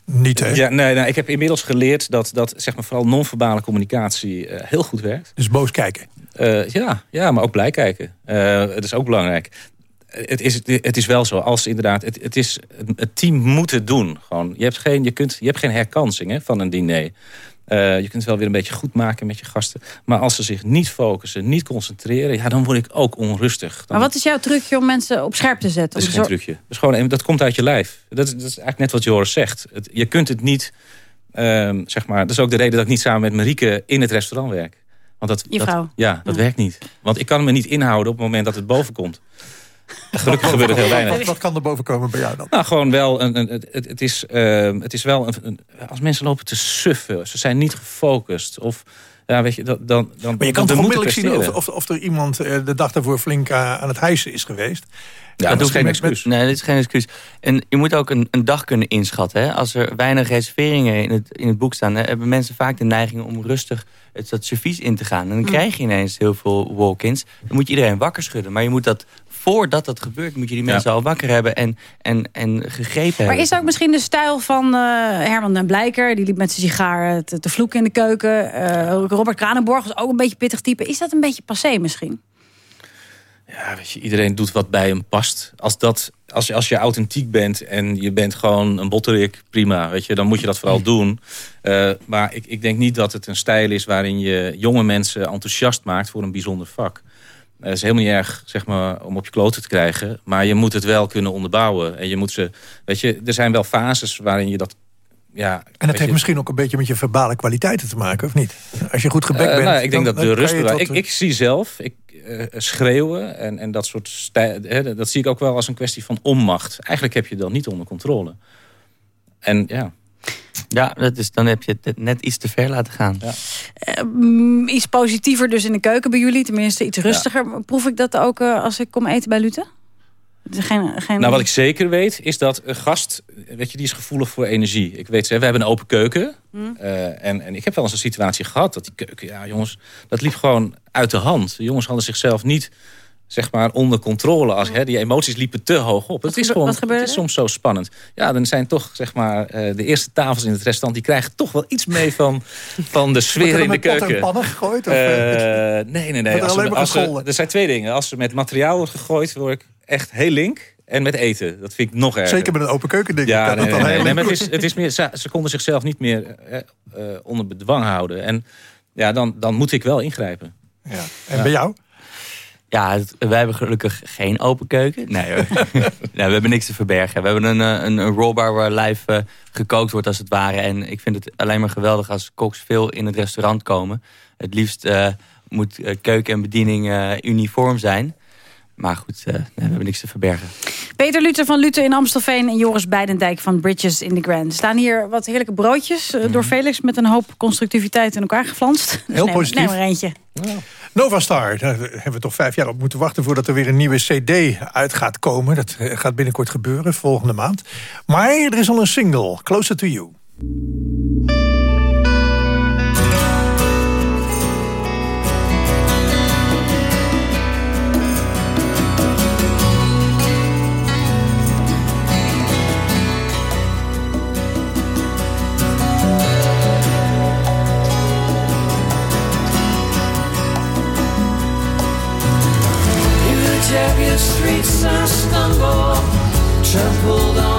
Niet, hè? Ja, nee, nee, ik heb inmiddels geleerd dat, dat zeg maar, vooral non-verbale communicatie uh, heel goed werkt. Dus boos kijken? Uh, ja, ja, maar ook blij kijken. Uh, het is ook belangrijk. Het is, het is wel zo, als inderdaad, het, het, is, het team moet het doen. Gewoon. Je, hebt geen, je, kunt, je hebt geen herkansing hè, van een diner. Uh, je kunt het wel weer een beetje goed maken met je gasten. Maar als ze zich niet focussen, niet concentreren... Ja, dan word ik ook onrustig. Dan... Maar wat is jouw trucje om mensen op scherp te zetten? Dat is geen trucje. Dat, is gewoon, dat komt uit je lijf. Dat, dat is eigenlijk net wat Joris zegt. Het, je kunt het niet... Uh, zeg maar, dat is ook de reden dat ik niet samen met Marieke in het restaurant werk. Want dat, je vrouw. Dat, ja, dat ja. werkt niet. Want ik kan me niet inhouden op het moment dat het boven komt. Gelukkig gebeurt het heel weinig. Wat, wat, kan er boven komen bij jou dan? Nou, gewoon wel. Een, een, het, het, is, uh, het is wel. Een, een, als mensen lopen te suffen, ze zijn niet gefocust. Of. Ja, weet je, dan, dan, maar je kan toch onmiddellijk zien of, of, of, er iemand uh, de dag daarvoor flink uh, aan het hijsen is geweest. Ja, dat is geen excuus. Nee, dit is geen excuus. En je moet ook een, een dag kunnen inschatten. Hè? Als er weinig reserveringen in het, in het boek staan... Hè, hebben mensen vaak de neiging om rustig het, dat servies in te gaan. En dan krijg je ineens heel veel walk-ins. Dan moet je iedereen wakker schudden. Maar je moet dat voordat dat gebeurt, moet je die mensen ja. al wakker hebben en, en, en gegrepen maar hebben. Maar is ook misschien de stijl van uh, Herman den Blijker... die liep met zijn sigaar te, te vloeken in de keuken. Uh, Robert Kranenborg was ook een beetje pittig type. Is dat een beetje passé misschien? Ja, weet je, iedereen doet wat bij hem past. Als, dat, als, je, als je authentiek bent en je bent gewoon een botterik, prima. Weet je, dan moet je dat vooral doen. Uh, maar ik, ik denk niet dat het een stijl is waarin je jonge mensen enthousiast maakt voor een bijzonder vak. Het is helemaal niet erg zeg maar, om op je kloten te krijgen. Maar je moet het wel kunnen onderbouwen. En je moet ze, weet je, er zijn wel fases waarin je dat... Ja, en dat heeft je, misschien ook een beetje met je verbale kwaliteiten te maken, of niet? Als je goed gebekt uh, bent... Nou, ik denk dan, dat de rust... tot... Ik, ik zie zelf, ik, uh, schreeuwen en, en dat soort stijl, hè, dat zie ik ook wel als een kwestie van onmacht. Eigenlijk heb je dat niet onder controle. En ja... Ja, dat is, dan heb je het net iets te ver laten gaan. Ja. Uh, iets positiever dus in de keuken bij jullie. Tenminste, iets rustiger. Ja. Proef ik dat ook uh, als ik kom eten bij Lute? Geen, geen... Nou, wat ik zeker weet, is dat een gast... Weet je, die is gevoelig voor energie. Ik weet, we hebben een open keuken. Hmm. Uh, en, en ik heb wel eens een situatie gehad dat die keuken... Ja, jongens, dat liep gewoon uit de hand. De jongens hadden zichzelf niet zeg maar onder controle. Als, hè, die emoties liepen te hoog op. Wat het is, gewoon, het is er? soms zo spannend. Ja, dan zijn toch zeg maar uh, de eerste tafels in het restaurant... die krijgen toch wel iets mee van, van de sfeer in de keuken. Wordt pannen gegooid? Of, uh, nee, nee, nee. Als er, als we, er zijn twee dingen. Als er met materiaal wordt gegooid, word ik echt heel link. En met eten. Dat vind ik nog erger. Zeker met een open keuken, denk ik. Ja, dat nee, dat nee, nee, nee, maar het is, het is meer, ze konden zichzelf niet meer uh, onder bedwang houden. En ja, dan, dan moet ik wel ingrijpen. Ja. En ja. bij jou? Ja, het, wij hebben gelukkig geen open keuken. Nee nee, we hebben niks te verbergen. We hebben een, een, een rollbar waar live uh, gekookt wordt als het ware. En ik vind het alleen maar geweldig als koks veel in het restaurant komen. Het liefst uh, moet uh, keuken en bediening uniform zijn. Maar goed, nee, we hebben niks te verbergen. Peter Luther van Luther in Amstelveen en Joris Beidendijk van Bridges in the Grand. Er staan hier wat heerlijke broodjes mm. door Felix met een hoop constructiviteit in elkaar geflanst. Heel dus positief. Neem er eentje. Ja. Nova Star, daar hebben we toch vijf jaar op moeten wachten... voordat er weer een nieuwe cd uit gaat komen. Dat gaat binnenkort gebeuren, volgende maand. Maar er is al een single, Closer to You. Trampled on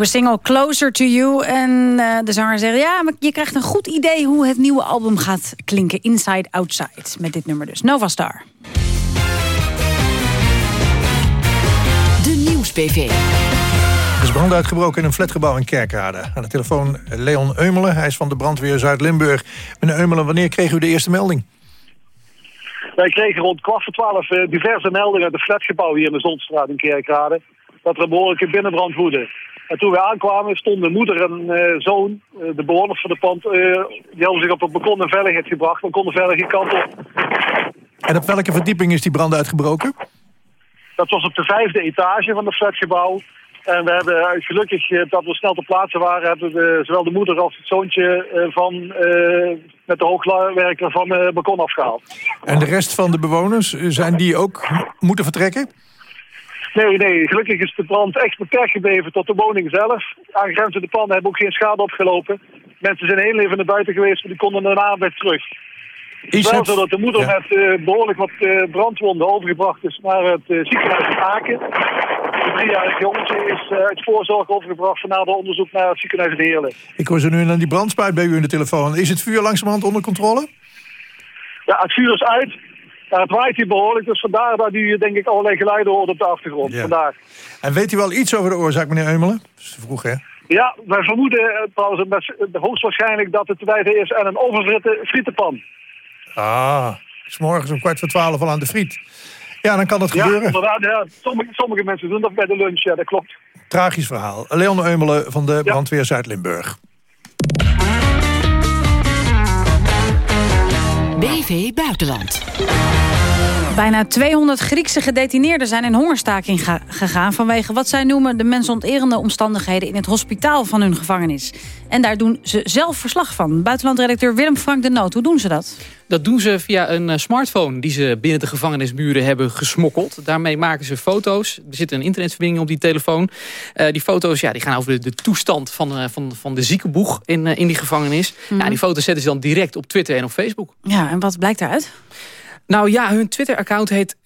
nieuwe single Closer to You. En eh, de zanger zegt, ja, maar je krijgt een goed idee... hoe het nieuwe album gaat klinken, Inside Outside. Met dit nummer dus, Nova Star. De Nieuws-PV. Er is brand uitgebroken in een flatgebouw in Kerkrade. Aan de telefoon Leon Eumelen, hij is van de brandweer Zuid-Limburg. Meneer Eumelen, wanneer kreeg u de eerste melding? Wij kregen rond kwart voor twaalf eh, diverse meldingen uit het flatgebouw hier in de Zonstraat in Kerkrade. Dat er een behoorlijke binnenbrand woedde. En toen we aankwamen stonden moeder en eh, zoon, eh, de bewoners van de pand, eh, die hadden zich op het balkon in veiligheid gebracht. We konden verder geen kant op. En op welke verdieping is die brand uitgebroken? Dat was op de vijfde etage van het flatgebouw. En we hebben gelukkig dat we snel ter plaatse waren, hebben we zowel de moeder als het zoontje van, met de hoogwerker van het balkon afgehaald. En de rest van de bewoners, zijn die ook moeten vertrekken? Nee, nee, gelukkig is de brand echt beperkt gebleven tot de woning zelf. Aangrenzende panden hebben ook geen schade opgelopen. Mensen zijn heel even naar buiten geweest, maar die konden daarna weer terug. Is wel zo dat de moeder met eh, behoorlijk wat eh, brandwonden overgebracht is naar het eh, ziekenhuis in Aken. Het driejarig jongetje is uit voorzorg overgebracht voor nader onderzoek naar het ziekenhuis in Heerlen. Ik hoor zo nu naar die brandspuit bij u in de telefoon. Is het vuur langzamerhand onder controle? Ja, het vuur is uit. Ja, het waait hier behoorlijk, dus vandaar dat u denk ik allerlei geluiden hoort op de achtergrond. Ja. Vandaar. En weet u wel iets over de oorzaak, meneer Eumelen? Dat is te vroeg, hè? Ja, wij vermoeden eh, trouwens hoogstwaarschijnlijk dat het te wijten is aan een oververhitte frietenpan. Ah, s morgens om kwart voor twaalf al aan de friet. Ja, dan kan dat Ja, gebeuren. inderdaad, ja. Sommige, sommige mensen doen dat bij de lunch, ja, dat klopt. Tragisch verhaal. Leon Eumelen van de brandweer Zuid-Limburg. BV Buitenland. Bijna 200 Griekse gedetineerden zijn in hongerstaking ga- gegaan... vanwege wat zij noemen de mensonterende omstandigheden... in het hospitaal van hun gevangenis. En daar doen ze zelf verslag van. Buitenlandredacteur Willem Frank de Noot, hoe doen ze dat? Dat doen ze via een eh, smartphone die ze binnen de gevangenismuren hebben gesmokkeld. Daarmee maken ze foto's. Er zit een internetverbinding op die telefoon. Eh, die foto's ja, die gaan over de, de toestand van, eh, van, van de ziekenboeg in, in die gevangenis. Mhm. Ja, die foto's zetten ze dan direct op Twitter en op Facebook. Ja, en wat blijkt daaruit? Nou ja, hun Twitter-account heet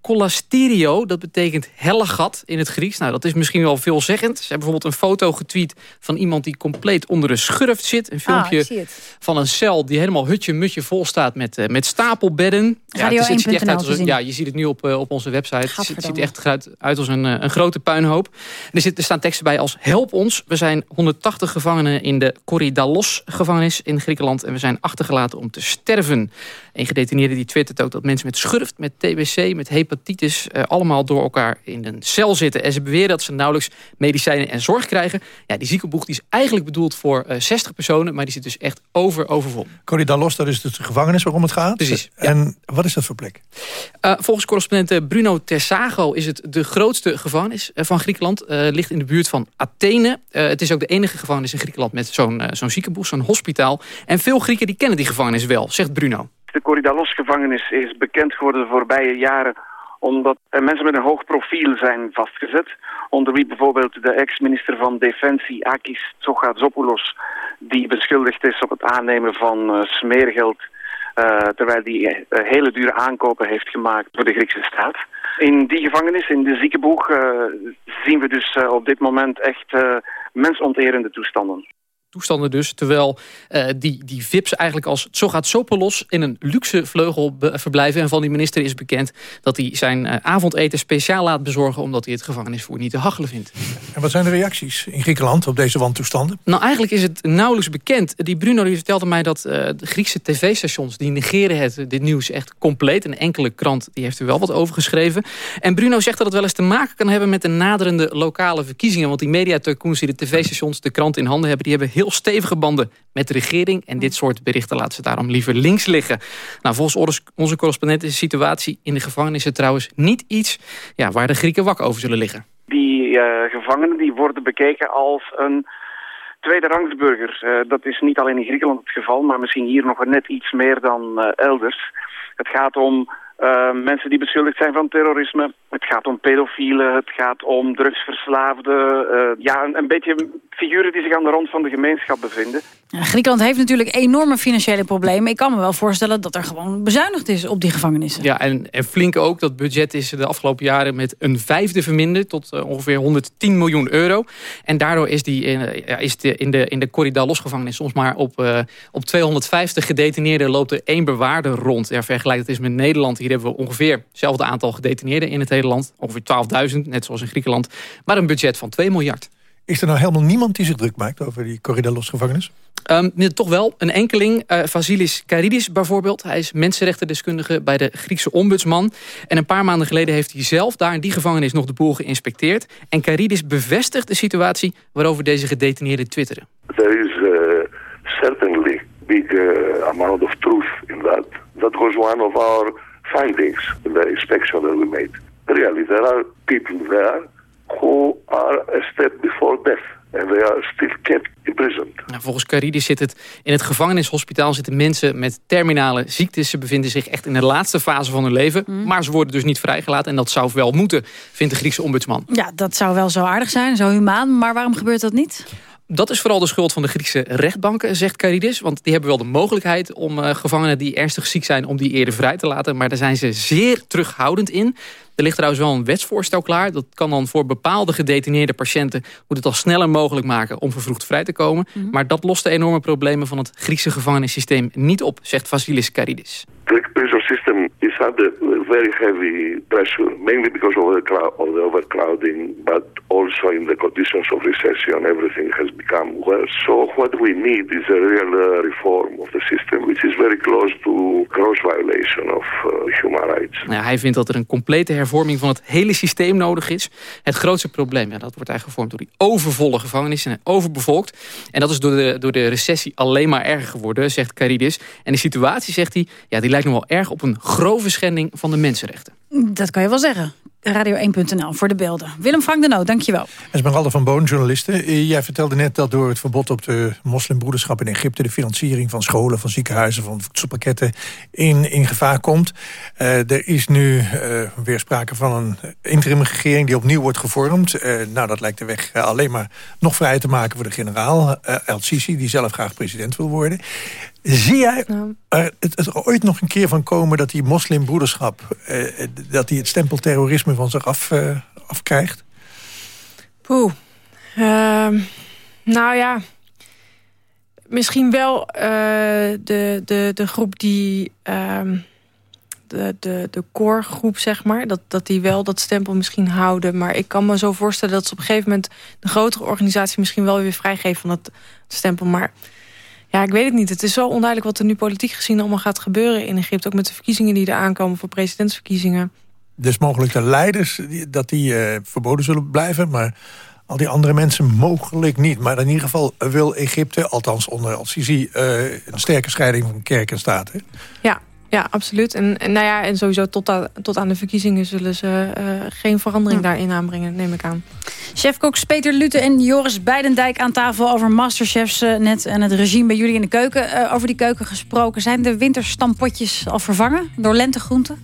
Colasterio. Dat betekent hellegat in het Grieks. Nou, dat is misschien wel veelzeggend. Ze hebben bijvoorbeeld een foto getweet van iemand die compleet onder een schurft zit. Een Ah, filmpje van een cel die helemaal hutje-mutje vol staat met, eh, met stapelbedden. Radio het, is- het ziet echt 1.nl uit als een- ja, je ziet het nu op, eh, op onze website. Het ziet- echt uit, uit als een, een grote puinhoop. Er, zit, er staan teksten bij als help ons. We zijn 180 gevangenen in de Korydallos gevangenis in Griekenland. En we zijn achtergelaten om te sterven. Een gedetineerde die twittert ook dat mensen met schurft, met TBC, met hepatitis... eh, allemaal door elkaar in een cel zitten. En ze beweren dat ze nauwelijks medicijnen en zorg krijgen. Ja, die ziekenboeg die is eigenlijk bedoeld voor eh, 60 personen... maar die zit dus echt over overvol. Corydallos, dat is dus de gevangenis waarom het gaat. Precies, En wat is dat voor plek? Uh, volgens correspondent eh, Bruno Tersago is het de grootste gevangenis eh, van Griekenland. Uh, ligt in de buurt van Athene. Uh, het is ook de enige gevangenis in Griekenland met zo'n uh, zo'n ziekenboeg, zo'n hospitaal. En veel Grieken die kennen die gevangenis wel, zegt Bruno. De Korydallos-gevangenis is bekend geworden de voorbije jaren omdat mensen met een hoog profiel zijn vastgezet. Onder wie bijvoorbeeld de ex-minister van Defensie Akis Tsogatopoulos... die beschuldigd is op het aannemen van uh, smeergeld... Uh, terwijl hij uh, hele dure aankopen heeft gemaakt voor de Griekse staat. In die gevangenis, in de ziekenboeg, zien we dus op dit moment echt mensonterende toestanden toestanden dus. Terwijl uh, die, die VIP's eigenlijk als Tsogatopoulos in een luxe vleugel verblijven. En van die minister is bekend dat hij zijn uh, avondeten speciaal laat bezorgen... omdat hij het gevangenisvoer niet te hachelen vindt. En wat zijn de reacties in Griekenland op deze wantoestanden? Nou, eigenlijk is het nauwelijks bekend. Die Bruno die vertelde mij dat uh, de Griekse tv-stations... die negeren het, dit nieuws echt compleet. Een enkele krant die heeft er wel wat over geschreven. En Bruno zegt dat het wel eens te maken kan hebben... met de naderende lokale verkiezingen. Want die mediatycoons die de tv-stations, de krant in handen hebben... die hebben heel stevige banden met de regering. En dit soort berichten laten ze daarom liever links liggen. Nou, volgens onze correspondent is de situatie in de gevangenissen trouwens niet iets ja, waar de Grieken wak over zullen liggen. Die uh, gevangenen die worden bekeken als een tweede rangsburger. Uh, dat is niet alleen in Griekenland het geval, maar misschien hier nog net iets meer dan uh, elders. Het gaat om eh, mensen die beschuldigd zijn van terrorisme. Het gaat om pedofielen, het gaat om drugsverslaafden. eh, ja, een, een beetje figuren die zich aan de rand van de gemeenschap bevinden. Ja, Griekenland heeft natuurlijk enorme financiële problemen. Ik kan me wel voorstellen dat er gewoon bezuinigd is op die gevangenissen. Ja, en, en flink ook. Dat budget is de afgelopen jaren met een vijfde verminderd... tot eh, ongeveer 110 miljoen euro. En daardoor is, die, ja, is de, in de, in de Corridor gevangenis soms maar op, eh, op 250 gedetineerden... loopt er één bewaarder rond. Ja, vergelijk dat is met Nederland. Hier hebben we ongeveer hetzelfde aantal gedetineerden in het hele land. Ongeveer 12.000, net zoals in Griekenland. Maar een budget van 2 miljard. Is er nou helemaal niemand die zich druk maakt over die Corridallos gevangenis? Um, toch wel, een enkeling, uh, Vasilis Karidis bijvoorbeeld. Hij is mensenrechtendeskundige bij de Griekse ombudsman. En een paar maanden geleden heeft hij zelf daar in die gevangenis nog de boel geïnspecteerd. En Karidis bevestigt de situatie waarover deze gedetineerden twitteren. There is uh, certainly big uh, amount of truth in that. That was one of our findings in the inspection that we made. Really, there are people there who are a step before death. And they are still kept imprisoned. Nou, volgens Caridis zit het in het gevangenishospitaal zitten mensen met terminale ziektes. Ze bevinden zich echt in de laatste fase van hun leven. Mm. Maar ze worden dus niet vrijgelaten. En dat zou wel moeten, vindt de Griekse ombudsman. Ja, dat zou wel zo aardig zijn, zo humaan. Maar waarom gebeurt dat niet? Dat is vooral de schuld van de Griekse rechtbanken, zegt Caridis. Want die hebben wel de mogelijkheid om uh, gevangenen die ernstig ziek zijn... om die eerder vrij te laten. Maar daar zijn ze zeer terughoudend in. Er ligt trouwens wel een wetsvoorstel klaar. Dat kan dan voor bepaalde gedetineerde patiënten... moet het al sneller mogelijk maken om vervroegd vrij te komen. Mm -hmm. Maar dat lost de enorme problemen van het Griekse gevangenissysteem niet op... zegt Vasilis Caridis. The prison system is under very heavy pressure, mainly because of the, of the overcrowding, but also in the conditions of recession, everything has become worse. So what we need is a real uh, reform of the system, which is very close to gross violation of uh, human rights. Ja, hij vindt dat er een complete hervorming van het hele systeem nodig is. Het grootste probleem, ja, dat wordt eigenlijk gevormd door die overvolle gevangenissen en overbevolkt. En dat is door de, door de recessie alleen maar erger geworden, zegt Caridis. En de situatie, zegt hij, ja, die lijkt nog wel erg op een grove schending van de mensenrechten. Dat kan je wel zeggen. Radio1.nl voor de beelden. Willem Frank de Noot, dankjewel. Esmeralda van Boon, journaliste. Jij vertelde net dat door het verbod op de moslimbroederschap in Egypte... de financiering van scholen, van ziekenhuizen, van voedselpakketten in, in gevaar komt. Uh, er is nu uh, weer sprake van een interimregering die opnieuw wordt gevormd. Nou, dat lijkt de weg alleen maar nog vrij te maken voor de generaal El-Sisi... die zelf graag president wil worden. Zie jij er, het, het ooit nog een keer van komen dat die moslimbroederschap... Uh, dat die het stempel terrorisme van zich af, uh, afkrijgt? Poeh. Uh, nou ja. Misschien wel uh, de, de, de groep die... ehm, de, de, de core groep, zeg maar. Dat, dat die wel dat stempel misschien houden. Maar ik kan me zo voorstellen dat ze op een gegeven moment... de grotere organisatie misschien wel weer vrijgeven van dat stempel. Maar... Ja, ik weet het niet. Het is zo onduidelijk wat er nu politiek gezien allemaal gaat gebeuren in Egypte. Ook met de verkiezingen die er aankomen voor presidentsverkiezingen. Dus mogelijk de leiders, dat die uh, verboden zullen blijven. Maar al die andere mensen mogelijk niet. Maar in ieder geval wil Egypte, althans onder Al-Sisi... Uh, een sterke scheiding van kerk en staat. Hè? Ja, ja, absoluut. En, en, nou ja, en sowieso tot, a, tot aan de verkiezingen zullen ze uh, geen verandering ja. daarin aanbrengen, neem ik aan. Chefkoks Peter Lute en Joris Beidendijk aan tafel over Masterchefs uh, net en het regime bij jullie in de keuken. Uh, over die keuken gesproken. Zijn de winterstampotjes al vervangen door lentegroenten?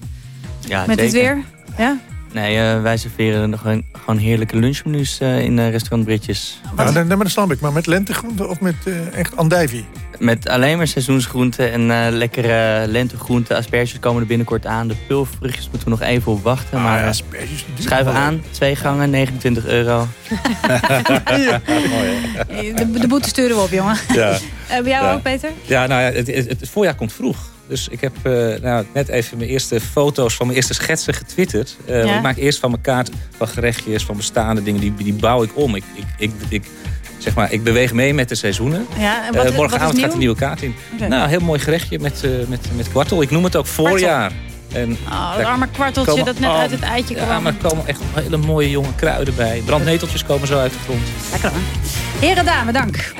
Ja, Met zeker. het weer? Ja? Nee, uh, wij serveren nog een, gewoon heerlijke lunchmenu's uh, in uh, restaurant Britjes. Ja, dan, dan, dat snap ik. Maar met lentegroenten of met echt andijvie? Met alleen maar seizoensgroenten en lekkere lentegroenten. Asperges komen er binnenkort aan. De pulvruchtjes moeten we nog even op wachten. Ah, maar ja, asperges, schuiven aan. Twee gangen, 29 euro. de, de boete sturen we op, jongen. Ja. bij jou ja. ook, Peter? Ja, nou ja, het, het, het voorjaar komt vroeg. Dus ik heb uh, nou, net even mijn eerste foto's van mijn eerste schetsen getwitterd. Uh, ja. Ik maak eerst van mijn kaart van gerechtjes, van bestaande dingen. Die, die bouw ik om. Ik, ik, ik, ik, zeg maar, ik beweeg mee met de seizoenen. Ja, en wat, uh, morgenavond wat gaat een nieuwe kaart in. Okay. Nou, een heel mooi gerechtje met, met, met kwartel. Ik noem het ook voorjaar. En oh, dat arme kwarteltje komen, dat net oh, uit het eitje kwam. Ja, maar er komen echt hele mooie jonge kruiden bij. Brandneteltjes komen zo uit de grond. Lekker hoor. Heren, dame, dank.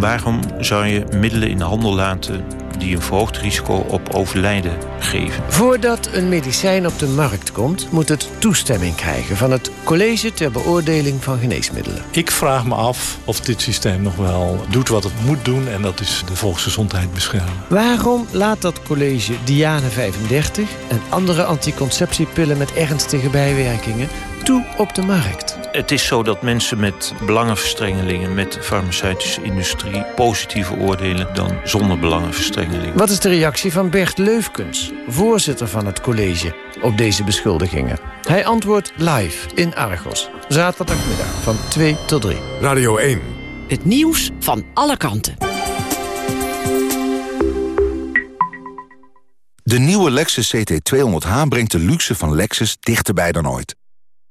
Waarom zou je middelen in de handel laten die een verhoogd risico op overlijden geven. Voordat een medicijn op de markt komt, moet het toestemming krijgen van het College ter Beoordeling van Geneesmiddelen. Ik vraag me af of dit systeem nog wel doet wat het moet doen en dat is de volksgezondheid beschermen. Waarom laat dat college Diane 35 en andere anticonceptiepillen met ernstige bijwerkingen toe op de markt? Het is zo dat mensen met belangenverstrengelingen met de farmaceutische industrie positiever oordelen dan zonder belangenverstrengelingen. Wat is de reactie van Bert Leufkens, voorzitter van het college, op deze beschuldigingen? Hij antwoordt live in Argos, zaterdagmiddag van 2 tot 3. Radio 1. Het nieuws van alle kanten. De nieuwe Lexus CT200H brengt de luxe van Lexus dichterbij dan ooit.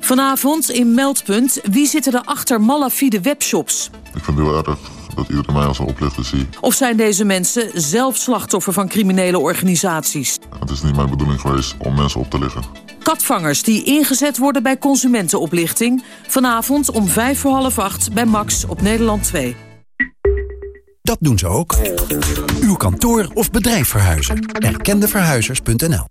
Vanavond in Meldpunt, wie zitten er achter malafide webshops? Ik vind het heel erg dat iedereen mij als een oplichter ziet. Of zijn deze mensen zelf slachtoffer van criminele organisaties? Het is niet mijn bedoeling geweest om mensen op te liggen. Katvangers die ingezet worden bij consumentenoplichting. Vanavond om vijf voor half acht bij Max op Nederland 2. Dat doen ze ook. Uw kantoor of bedrijf verhuizen. Erkendeverhuizers.nl